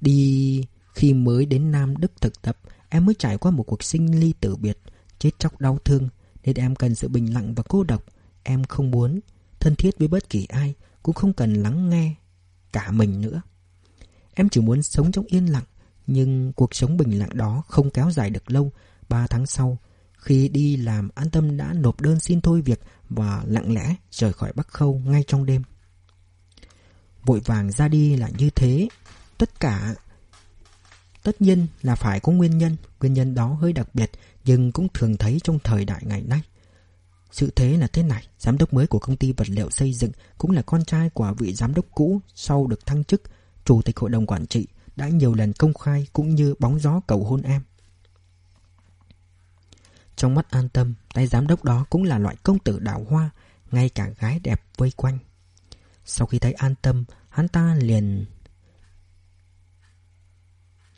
Speaker 1: Đi khi mới đến Nam Đức thực tập Em mới trải qua một cuộc sinh ly tử biệt Chết chóc đau thương Nên em cần sự bình lặng và cô độc Em không muốn thân thiết với bất kỳ ai Cũng không cần lắng nghe cả mình nữa Em chỉ muốn sống trong yên lặng nhưng cuộc sống bình lặng đó không kéo dài được lâu. Ba tháng sau, khi đi làm an tâm đã nộp đơn xin thôi việc và lặng lẽ rời khỏi Bắc Khâu ngay trong đêm. Vội vàng ra đi là như thế. Tất cả tất nhiên là phải có nguyên nhân. Nguyên nhân đó hơi đặc biệt nhưng cũng thường thấy trong thời đại ngày nay. Sự thế là thế này, giám đốc mới của công ty vật liệu xây dựng cũng là con trai của vị giám đốc cũ sau được thăng chức, chủ tịch hội đồng quản trị đã nhiều lần công khai cũng như bóng gió cầu hôn em. Trong mắt an tâm, tay giám đốc đó cũng là loại công tử đào hoa, ngay cả gái đẹp vây quanh. Sau khi thấy an tâm, hắn ta liền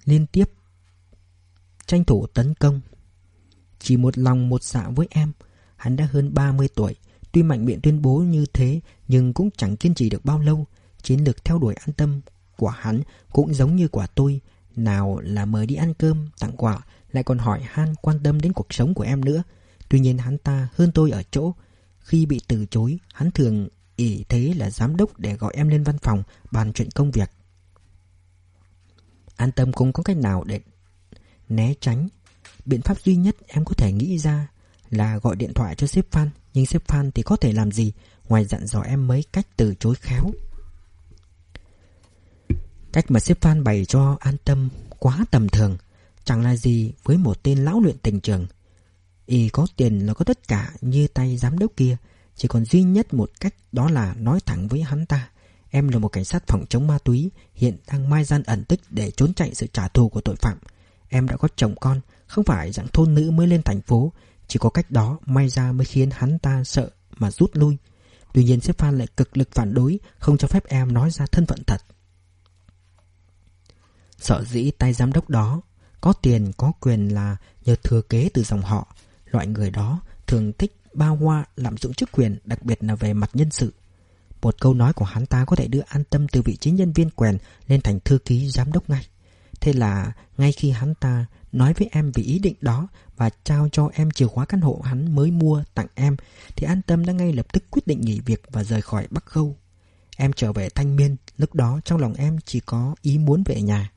Speaker 1: liên tiếp tranh thủ tấn công. Chỉ một lòng một dạ với em, hắn đã hơn 30 tuổi, tuy mạnh miệng tuyên bố như thế nhưng cũng chẳng kiên trì được bao lâu. Chiến lược theo đuổi an tâm của hắn cũng giống như quả tôi. Nào là mời đi ăn cơm, tặng quà Lại còn hỏi han quan tâm đến cuộc sống của em nữa. Tuy nhiên hắn ta hơn tôi ở chỗ. Khi bị từ chối Hắn thường ỷ thế là giám đốc Để gọi em lên văn phòng bàn chuyện công việc. An tâm cũng có cách nào để né tránh. Biện pháp duy nhất em có thể nghĩ ra Là gọi điện thoại cho sếp Phan, Nhưng sếp Phan thì có thể làm gì Ngoài dặn dò em mấy cách từ chối khéo? Cách mà sếp Phan bày cho an tâm quá tầm thường, Chẳng là gì với một tên lão luyện tình trường. Y có tiền là có tất cả như tay giám đốc kia, Chỉ còn duy nhất một cách đó là nói thẳng với hắn ta. Em là một cảnh sát phòng chống ma túy, Hiện đang mai gian ẩn tích để trốn chạy sự trả thù của tội phạm. Em đã có chồng con không phải dạng thôn nữ mới lên thành phố Chỉ có cách đó may ra mới khiến hắn ta sợ mà rút lui Tuy nhiên sếp Phan lại cực lực phản đối Không cho phép em nói ra thân phận thật sợ dĩ tay giám đốc đó có tiền có quyền là nhờ thừa kế từ dòng họ. Loại người đó thường thích bao hoa lạm dụng chức quyền, đặc biệt là về mặt nhân sự. Một câu nói của hắn ta có thể đưa an tâm từ vị trí nhân viên quèn lên thành thư ký giám đốc ngay. Thế là ngay khi hắn ta nói với em về ý định đó và trao cho em chìa khóa căn hộ hắn mới mua tặng em thì an tâm đã ngay lập tức quyết định nghỉ việc và rời khỏi Bắc Khâu. Em trở về Thanh Miên, lúc đó trong lòng em chỉ có ý muốn về nhà.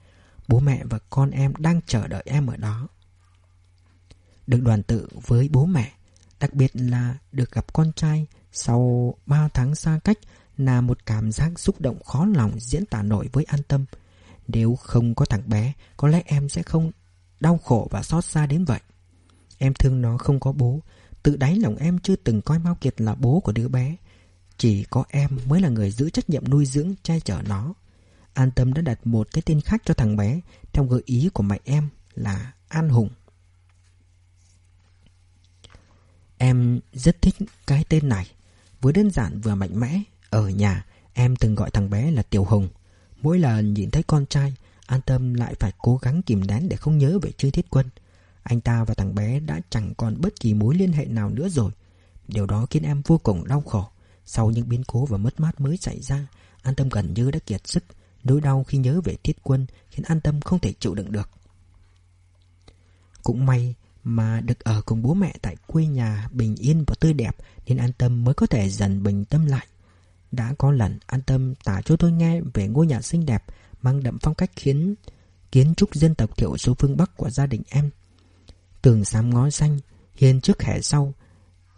Speaker 1: Bố mẹ và con em đang chờ đợi em ở đó. Được đoàn tự với bố mẹ, đặc biệt là được gặp con trai sau 3 tháng xa cách là một cảm giác xúc động khó lòng diễn tả nổi với an tâm. Nếu không có thằng bé, có lẽ em sẽ không đau khổ và xót xa đến vậy. Em thương nó không có bố, tự đáy lòng em chưa từng coi Mao Kiệt là bố của đứa bé. Chỉ có em mới là người giữ trách nhiệm nuôi dưỡng, che chở nó. An Tâm đã đặt một cái tên khác cho thằng bé, theo gợi ý của mẹ em là An Hùng. Em rất thích cái tên này, vừa đơn giản vừa mạnh mẽ. Ở nhà, em từng gọi thằng bé là Tiểu Hùng. Mỗi lần nhìn thấy con trai, An Tâm lại phải cố gắng kìm nén để không nhớ về Trương Thiết Quân. Anh ta và thằng bé đã chẳng còn bất kỳ mối liên hệ nào nữa rồi. Điều đó khiến em vô cùng đau khổ. Sau những biến cố và mất mát mới xảy ra, An Tâm gần như đã kiệt sức. Nỗi đau khi nhớ về Thiết Quân khiến An Tâm không thể chịu đựng được. Cũng may mà được ở cùng bố mẹ tại quê nhà bình yên và tươi đẹp nên An Tâm mới có thể dần bình tâm lại. Đã có lần An Tâm tả cho tôi nghe về ngôi nhà xinh đẹp mang đậm phong cách khiến kiến trúc dân tộc thiểu số phương Bắc của gia đình em. Tường xám ngó xanh, hiên trước hẻ sau,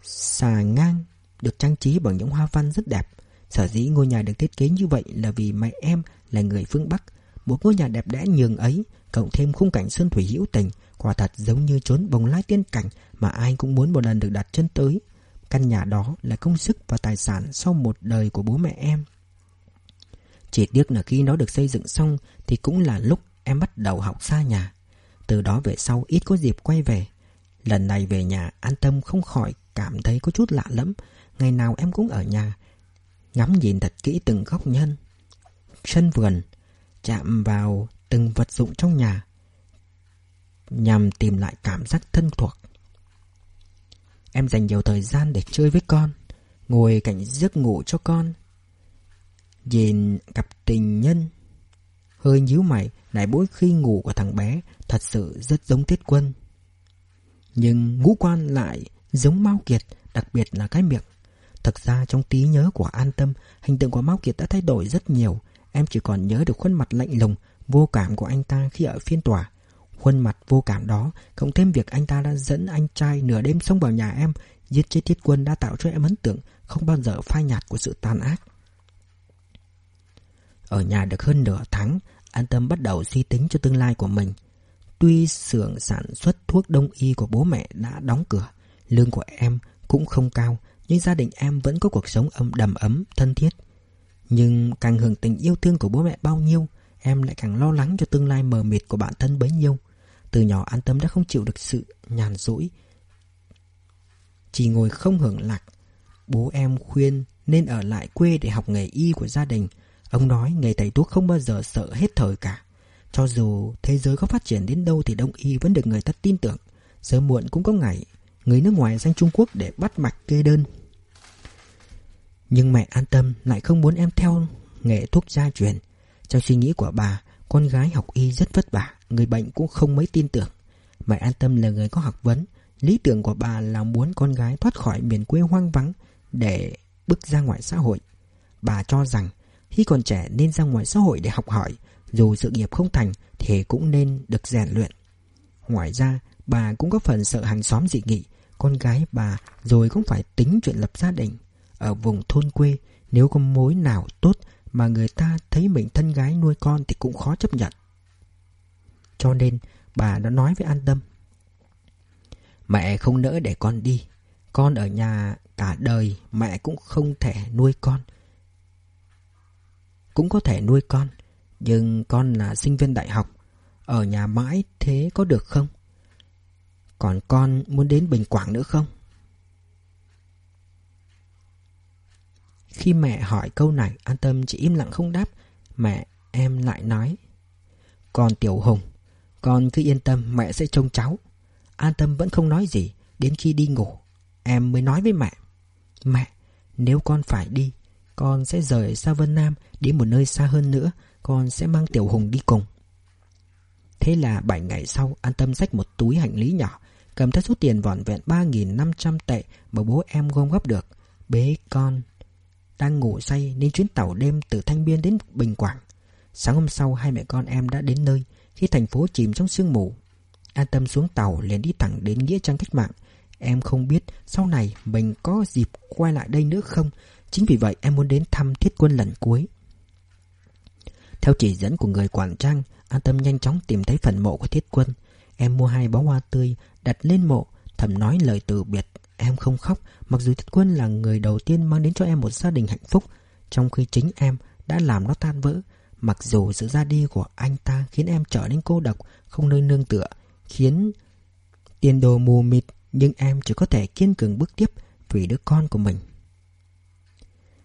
Speaker 1: xà ngang được trang trí bằng những hoa văn rất đẹp. Sở dĩ ngôi nhà được thiết kế như vậy là vì mẹ em là người phương Bắc. Một ngôi nhà đẹp đẽ nhường ấy, cộng thêm khung cảnh sơn thủy hữu tình, quả thật giống như chốn bồng lai tiên cảnh mà ai cũng muốn một lần được đặt chân tới. Căn nhà đó là công sức và tài sản sau một đời của bố mẹ em. Chỉ tiếc là khi nó được xây dựng xong thì cũng là lúc em bắt đầu học xa nhà. Từ đó về sau ít có dịp quay về. Lần này về nhà, an tâm không khỏi cảm thấy có chút lạ lẫm. Ngày nào em cũng ở nhà. Ngắm nhìn thật kỹ từng góc nhân. Sân vườn. Chạm vào từng vật dụng trong nhà. Nhằm tìm lại cảm giác thân thuộc. Em dành nhiều thời gian để chơi với con. Ngồi cạnh giấc ngủ cho con. Nhìn cặp tình nhân, Hơi nhíu mày Lại mỗi khi ngủ của thằng bé Thật sự rất giống Tiết Quân. Nhưng ngũ quan lại giống Mao Kiệt, Đặc biệt là cái miệng. Thực ra trong trí nhớ của An Tâm, Hình tượng của Mao Kiệt đã thay đổi rất nhiều. Em chỉ còn nhớ được khuôn mặt lạnh lùng, Vô cảm của anh ta khi ở phiên tòa. Khuôn mặt vô cảm đó Cộng thêm việc anh ta đã dẫn anh trai nửa đêm xông vào nhà em Giết chết thiết quân đã tạo cho em ấn tượng Không bao giờ phai nhạt của sự tàn ác ở nhà được hơn nửa tháng, An Tâm bắt đầu suy tính cho tương lai của mình. Tuy xưởng sản xuất thuốc đông y của bố mẹ đã đóng cửa, lương của em cũng không cao, nhưng gia đình em vẫn có cuộc sống ấm đầm ấm, thân thiết. Nhưng càng hưởng tình yêu thương của bố mẹ bao nhiêu, em lại càng lo lắng cho tương lai mờ mịt của bản thân bấy nhiêu. Từ nhỏ An Tâm đã không chịu được sự nhàn rỗi. Chỉ ngồi không hưởng lạc. Bố em khuyên nên ở lại quê để học nghề y của gia đình, Ông nói nghề thầy thuốc không bao giờ sợ hết thời cả. Cho dù thế giới có phát triển đến đâu thì đông y vẫn được người ta tin tưởng. Sớm muộn cũng có ngày người nước ngoài sang Trung Quốc để bắt mạch kê đơn. Nhưng mẹ an tâm lại không muốn em theo nghề thuốc gia truyền. Trong suy nghĩ của bà, con gái học y rất vất vả, người bệnh cũng không mấy tin tưởng. Mẹ an tâm là người có học vấn, lý tưởng của bà là muốn con gái thoát khỏi miền quê hoang vắng để bước ra ngoài xã hội. Bà cho rằng khi còn trẻ nên ra ngoài xã hội để học hỏi Dù sự nghiệp không thành Thì cũng nên được rèn luyện Ngoài ra bà cũng có phần sợ hàng xóm dị nghị Con gái bà rồi cũng phải tính chuyện lập gia đình Ở vùng thôn quê Nếu có mối nào tốt mà người ta thấy mình thân gái nuôi con Thì cũng khó chấp nhận Cho nên, bà đã nói với an tâm, Mẹ không nỡ để con đi Con ở nhà cả đời Mẹ cũng không thể nuôi con cũng có thể nuôi con, Nhưng con là sinh viên đại học Ở nhà mãi thế có được không? Còn con muốn đến Bình Quảng nữa không? Khi mẹ hỏi câu này, An Tâm chỉ im lặng không đáp. Mẹ, em lại nói Còn Tiểu Hùng Con cứ yên tâm, mẹ sẽ trông cháu. An tâm vẫn không nói gì, Đến khi đi ngủ, Em mới nói với mẹ Mẹ, nếu con phải đi, Con sẽ rời xa Vân Nam Đến một nơi xa hơn nữa, Con sẽ mang Tiểu Hùng đi cùng. Thế là 7 ngày sau, An tâm xách một túi hành lý nhỏ, Cầm theo số tiền vỏn vẹn 3.500 tệ Mà bố em gom góp được, Bế con đang ngủ say nên chuyến tàu đêm từ Thanh Biên đến Bình Quảng. Sáng hôm sau, hai mẹ con em đã đến nơi, Khi thành phố chìm trong sương mù. An tâm xuống tàu, liền đi thẳng đến Nghĩa Trang Cách Mạng. Em không biết sau này mình có dịp quay lại đây nữa không. Chính vì vậy em muốn đến thăm thiết quân lần cuối. Theo chỉ dẫn của người quản trang An tâm nhanh chóng tìm thấy phần mộ của thiết quân. Em mua hai bó hoa tươi Đặt lên mộ, Thầm nói lời từ biệt. Em không khóc, Mặc dù thiết quân là người đầu tiên mang đến cho em một gia đình hạnh phúc, Trong khi chính em đã làm nó tan vỡ. Mặc dù sự ra đi của anh ta khiến em trở nên cô độc, Không nơi nương tựa, Khiến tiền đồ mù mịt, Nhưng em chỉ có thể kiên cường bước tiếp Vì đứa con của mình.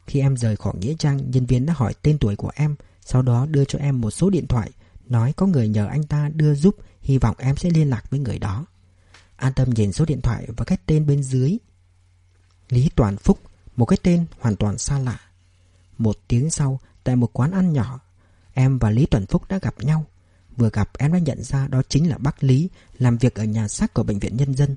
Speaker 1: Khi em rời khỏi Nghĩa Trang, Nhân viên đã hỏi tên tuổi của em, Sau đó đưa cho em một số điện thoại, Nói có người nhờ anh ta đưa giúp, Hy vọng em sẽ liên lạc với người đó. An tâm nhìn số điện thoại và cái tên bên dưới. Lý Toàn Phúc, Một cái tên hoàn toàn xa lạ. Một tiếng sau, Tại một quán ăn nhỏ, Em và Lý Toàn Phúc đã gặp nhau. Vừa gặp em đã nhận ra đó chính là bác Lý Làm việc ở nhà xác của Bệnh viện Nhân dân.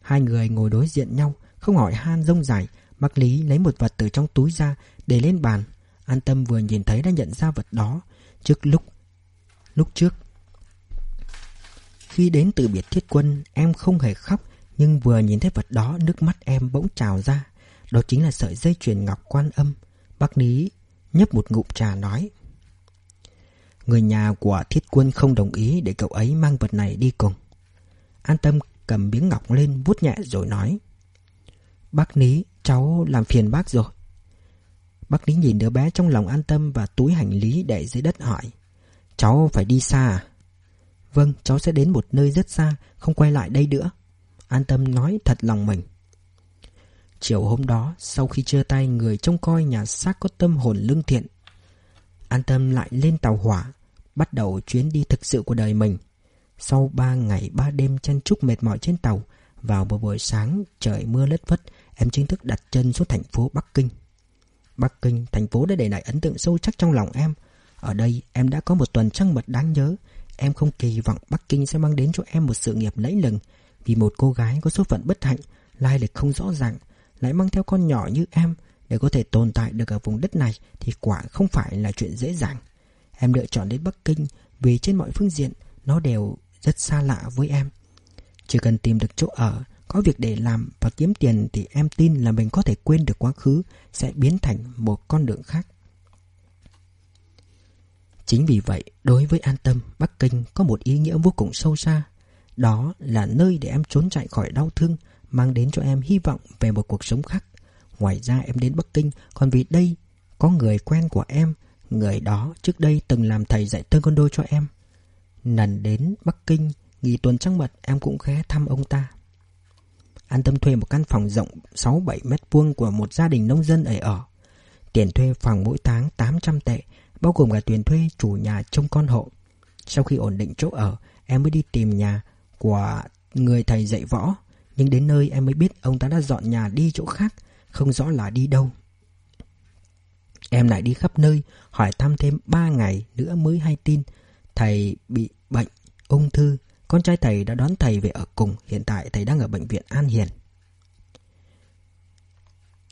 Speaker 1: Hai người ngồi đối diện nhau, Không hỏi han rông dài, Bác Lý lấy một vật từ trong túi ra Để lên bàn. An tâm vừa nhìn thấy đã nhận ra vật đó. Trước lúc Lúc trước khi đến từ biệt thiết quân, Em không hề khóc, Nhưng vừa nhìn thấy vật đó, Nước mắt em bỗng trào ra. Đó chính là sợi dây chuyền ngọc quan âm. Bác Lý nhấp một ngụm trà nói, Người nhà của thiết quân không đồng ý Để cậu ấy mang vật này đi cùng. An tâm cầm miếng ngọc lên vuốt nhẹ rồi nói, Bác Lý, cháu làm phiền bác rồi. Bác Lý nhìn đứa bé trong lòng an tâm Và túi hành lý để dưới đất hỏi, Cháu phải đi xa à? Vâng, cháu sẽ đến một nơi rất xa, không quay lại đây nữa. An tâm nói thật lòng mình. Chiều hôm đó, sau khi chia tay người trông coi nhà xác có tâm hồn lương thiện, An tâm lại lên tàu hỏa, bắt đầu chuyến đi thực sự của đời mình. Sau ba ngày ba đêm chăn trúc mệt mỏi trên tàu, vào một buổi sáng trời mưa lất vất, em chính thức đặt chân xuống thành phố Bắc Kinh. Bắc Kinh, thành phố đã để lại ấn tượng sâu sắc trong lòng em. Ở đây em đã có một tuần trăng mật đáng nhớ Em không kỳ vọng Bắc Kinh sẽ mang đến cho em một sự nghiệp lẫy lừng, Vì một cô gái có số phận bất hạnh, Lai lịch không rõ ràng, Lại mang theo con nhỏ như em Để có thể tồn tại được ở vùng đất này Thì quả không phải là chuyện dễ dàng. Em lựa chọn đến Bắc Kinh Vì trên mọi phương diện Nó đều rất xa lạ với em. Chỉ cần tìm được chỗ ở, Có việc để làm và kiếm tiền Thì em tin là mình có thể quên được quá khứ Sẽ biến thành một con đường khác. Chính vì vậy, đối với An Tâm, Bắc Kinh có một ý nghĩa vô cùng sâu xa. Đó là nơi để em trốn chạy khỏi đau thương, mang đến cho em hy vọng về một cuộc sống khác. Ngoài ra em đến Bắc Kinh còn vì đây có người quen của em, người đó trước đây từng làm thầy dạy taekwondo cho em. Lần đến Bắc Kinh, nghỉ tuần trăng mật em cũng ghé thăm ông ta. An Tâm thuê một căn phòng rộng 6-7 mét vuông của một gia đình nông dân ở ở. Tiền thuê phòng mỗi tháng 800 tệ, bao gồm cả tiền thuê chủ nhà trông con hộ. Sau khi ổn định chỗ ở, em mới đi tìm nhà của người thầy dạy võ. Nhưng đến nơi em mới biết ông ta đã dọn nhà đi chỗ khác, không rõ là đi đâu. Em lại đi khắp nơi, hỏi thăm thêm 3 ngày nữa mới hay tin. Thầy bị bệnh, ung thư. Con trai thầy đã đón thầy về ở cùng, hiện tại thầy đang ở bệnh viện An Hiền.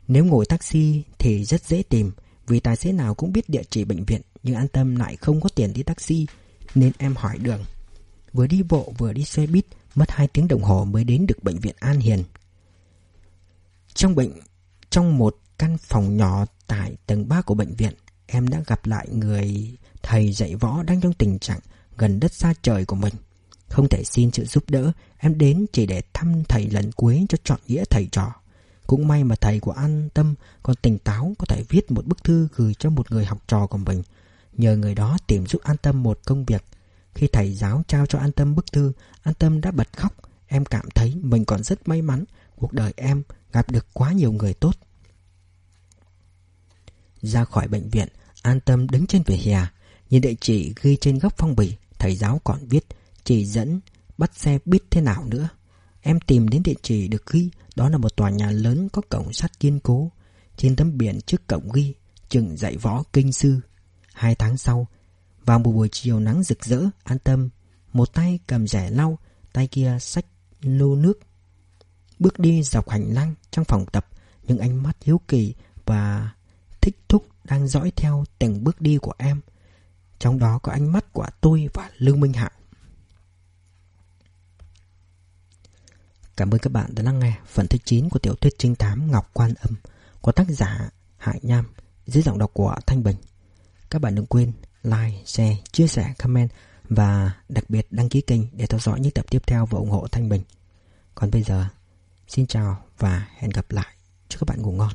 Speaker 1: Nếu ngồi taxi thì rất dễ tìm, vì tài xế nào cũng biết địa chỉ bệnh viện, Nhưng an tâm lại không có tiền đi taxi, Nên em hỏi đường. Vừa đi bộ, vừa đi xe buýt, Mất 2 tiếng đồng hồ mới đến được bệnh viện An Hiền. Trong bệnh, Trong một căn phòng nhỏ Tại tầng 3 của bệnh viện, Em đã gặp lại người thầy dạy võ Đang trong tình trạng gần đất xa trời của mình. Không thể xin sự giúp đỡ, Em đến chỉ để thăm thầy lần cuối Cho chọn nghĩa thầy trò cũng may mà thầy của An Tâm còn tỉnh táo có thể viết một bức thư gửi cho một người học trò của mình. Nhờ người đó tìm giúp An Tâm một công việc. Khi thầy giáo trao cho An Tâm bức thư, An Tâm đã bật khóc. Em cảm thấy mình còn rất may mắn. Cuộc đời em gặp được quá nhiều người tốt. Ra khỏi bệnh viện, An Tâm đứng trên vỉa hè. Nhìn địa chỉ ghi trên góc phong bì, thầy giáo còn viết chỉ dẫn bắt xe buýt thế nào nữa. Em tìm đến địa chỉ được ghi, đó là một tòa nhà lớn có cổng sắt kiên cố. Trên tấm biển trước cổng ghi, trường dạy võ kinh sư. Hai tháng sau, vào một buổi chiều nắng rực rỡ, an tâm, một tay cầm rẻ lau, tay kia sách lô nước. Bước đi dọc hành lang trong phòng tập, những ánh mắt hiếu kỳ và thích thúc đang dõi theo từng bước đi của em. Trong đó có ánh mắt của tôi và Lương Minh Hạo. Cảm ơn các bạn đã lắng nghe phần thứ 9 của tiểu thuyết trinh thám Ngọc Quan Âm của tác giả Hải Nham dưới giọng đọc của Thanh Bình. Các bạn đừng quên like, share, chia sẻ, comment và đặc biệt đăng ký kênh để theo dõi những tập tiếp theo và ủng hộ Thanh Bình. Còn bây giờ, xin chào và hẹn gặp lại. Chúc các bạn ngủ ngon.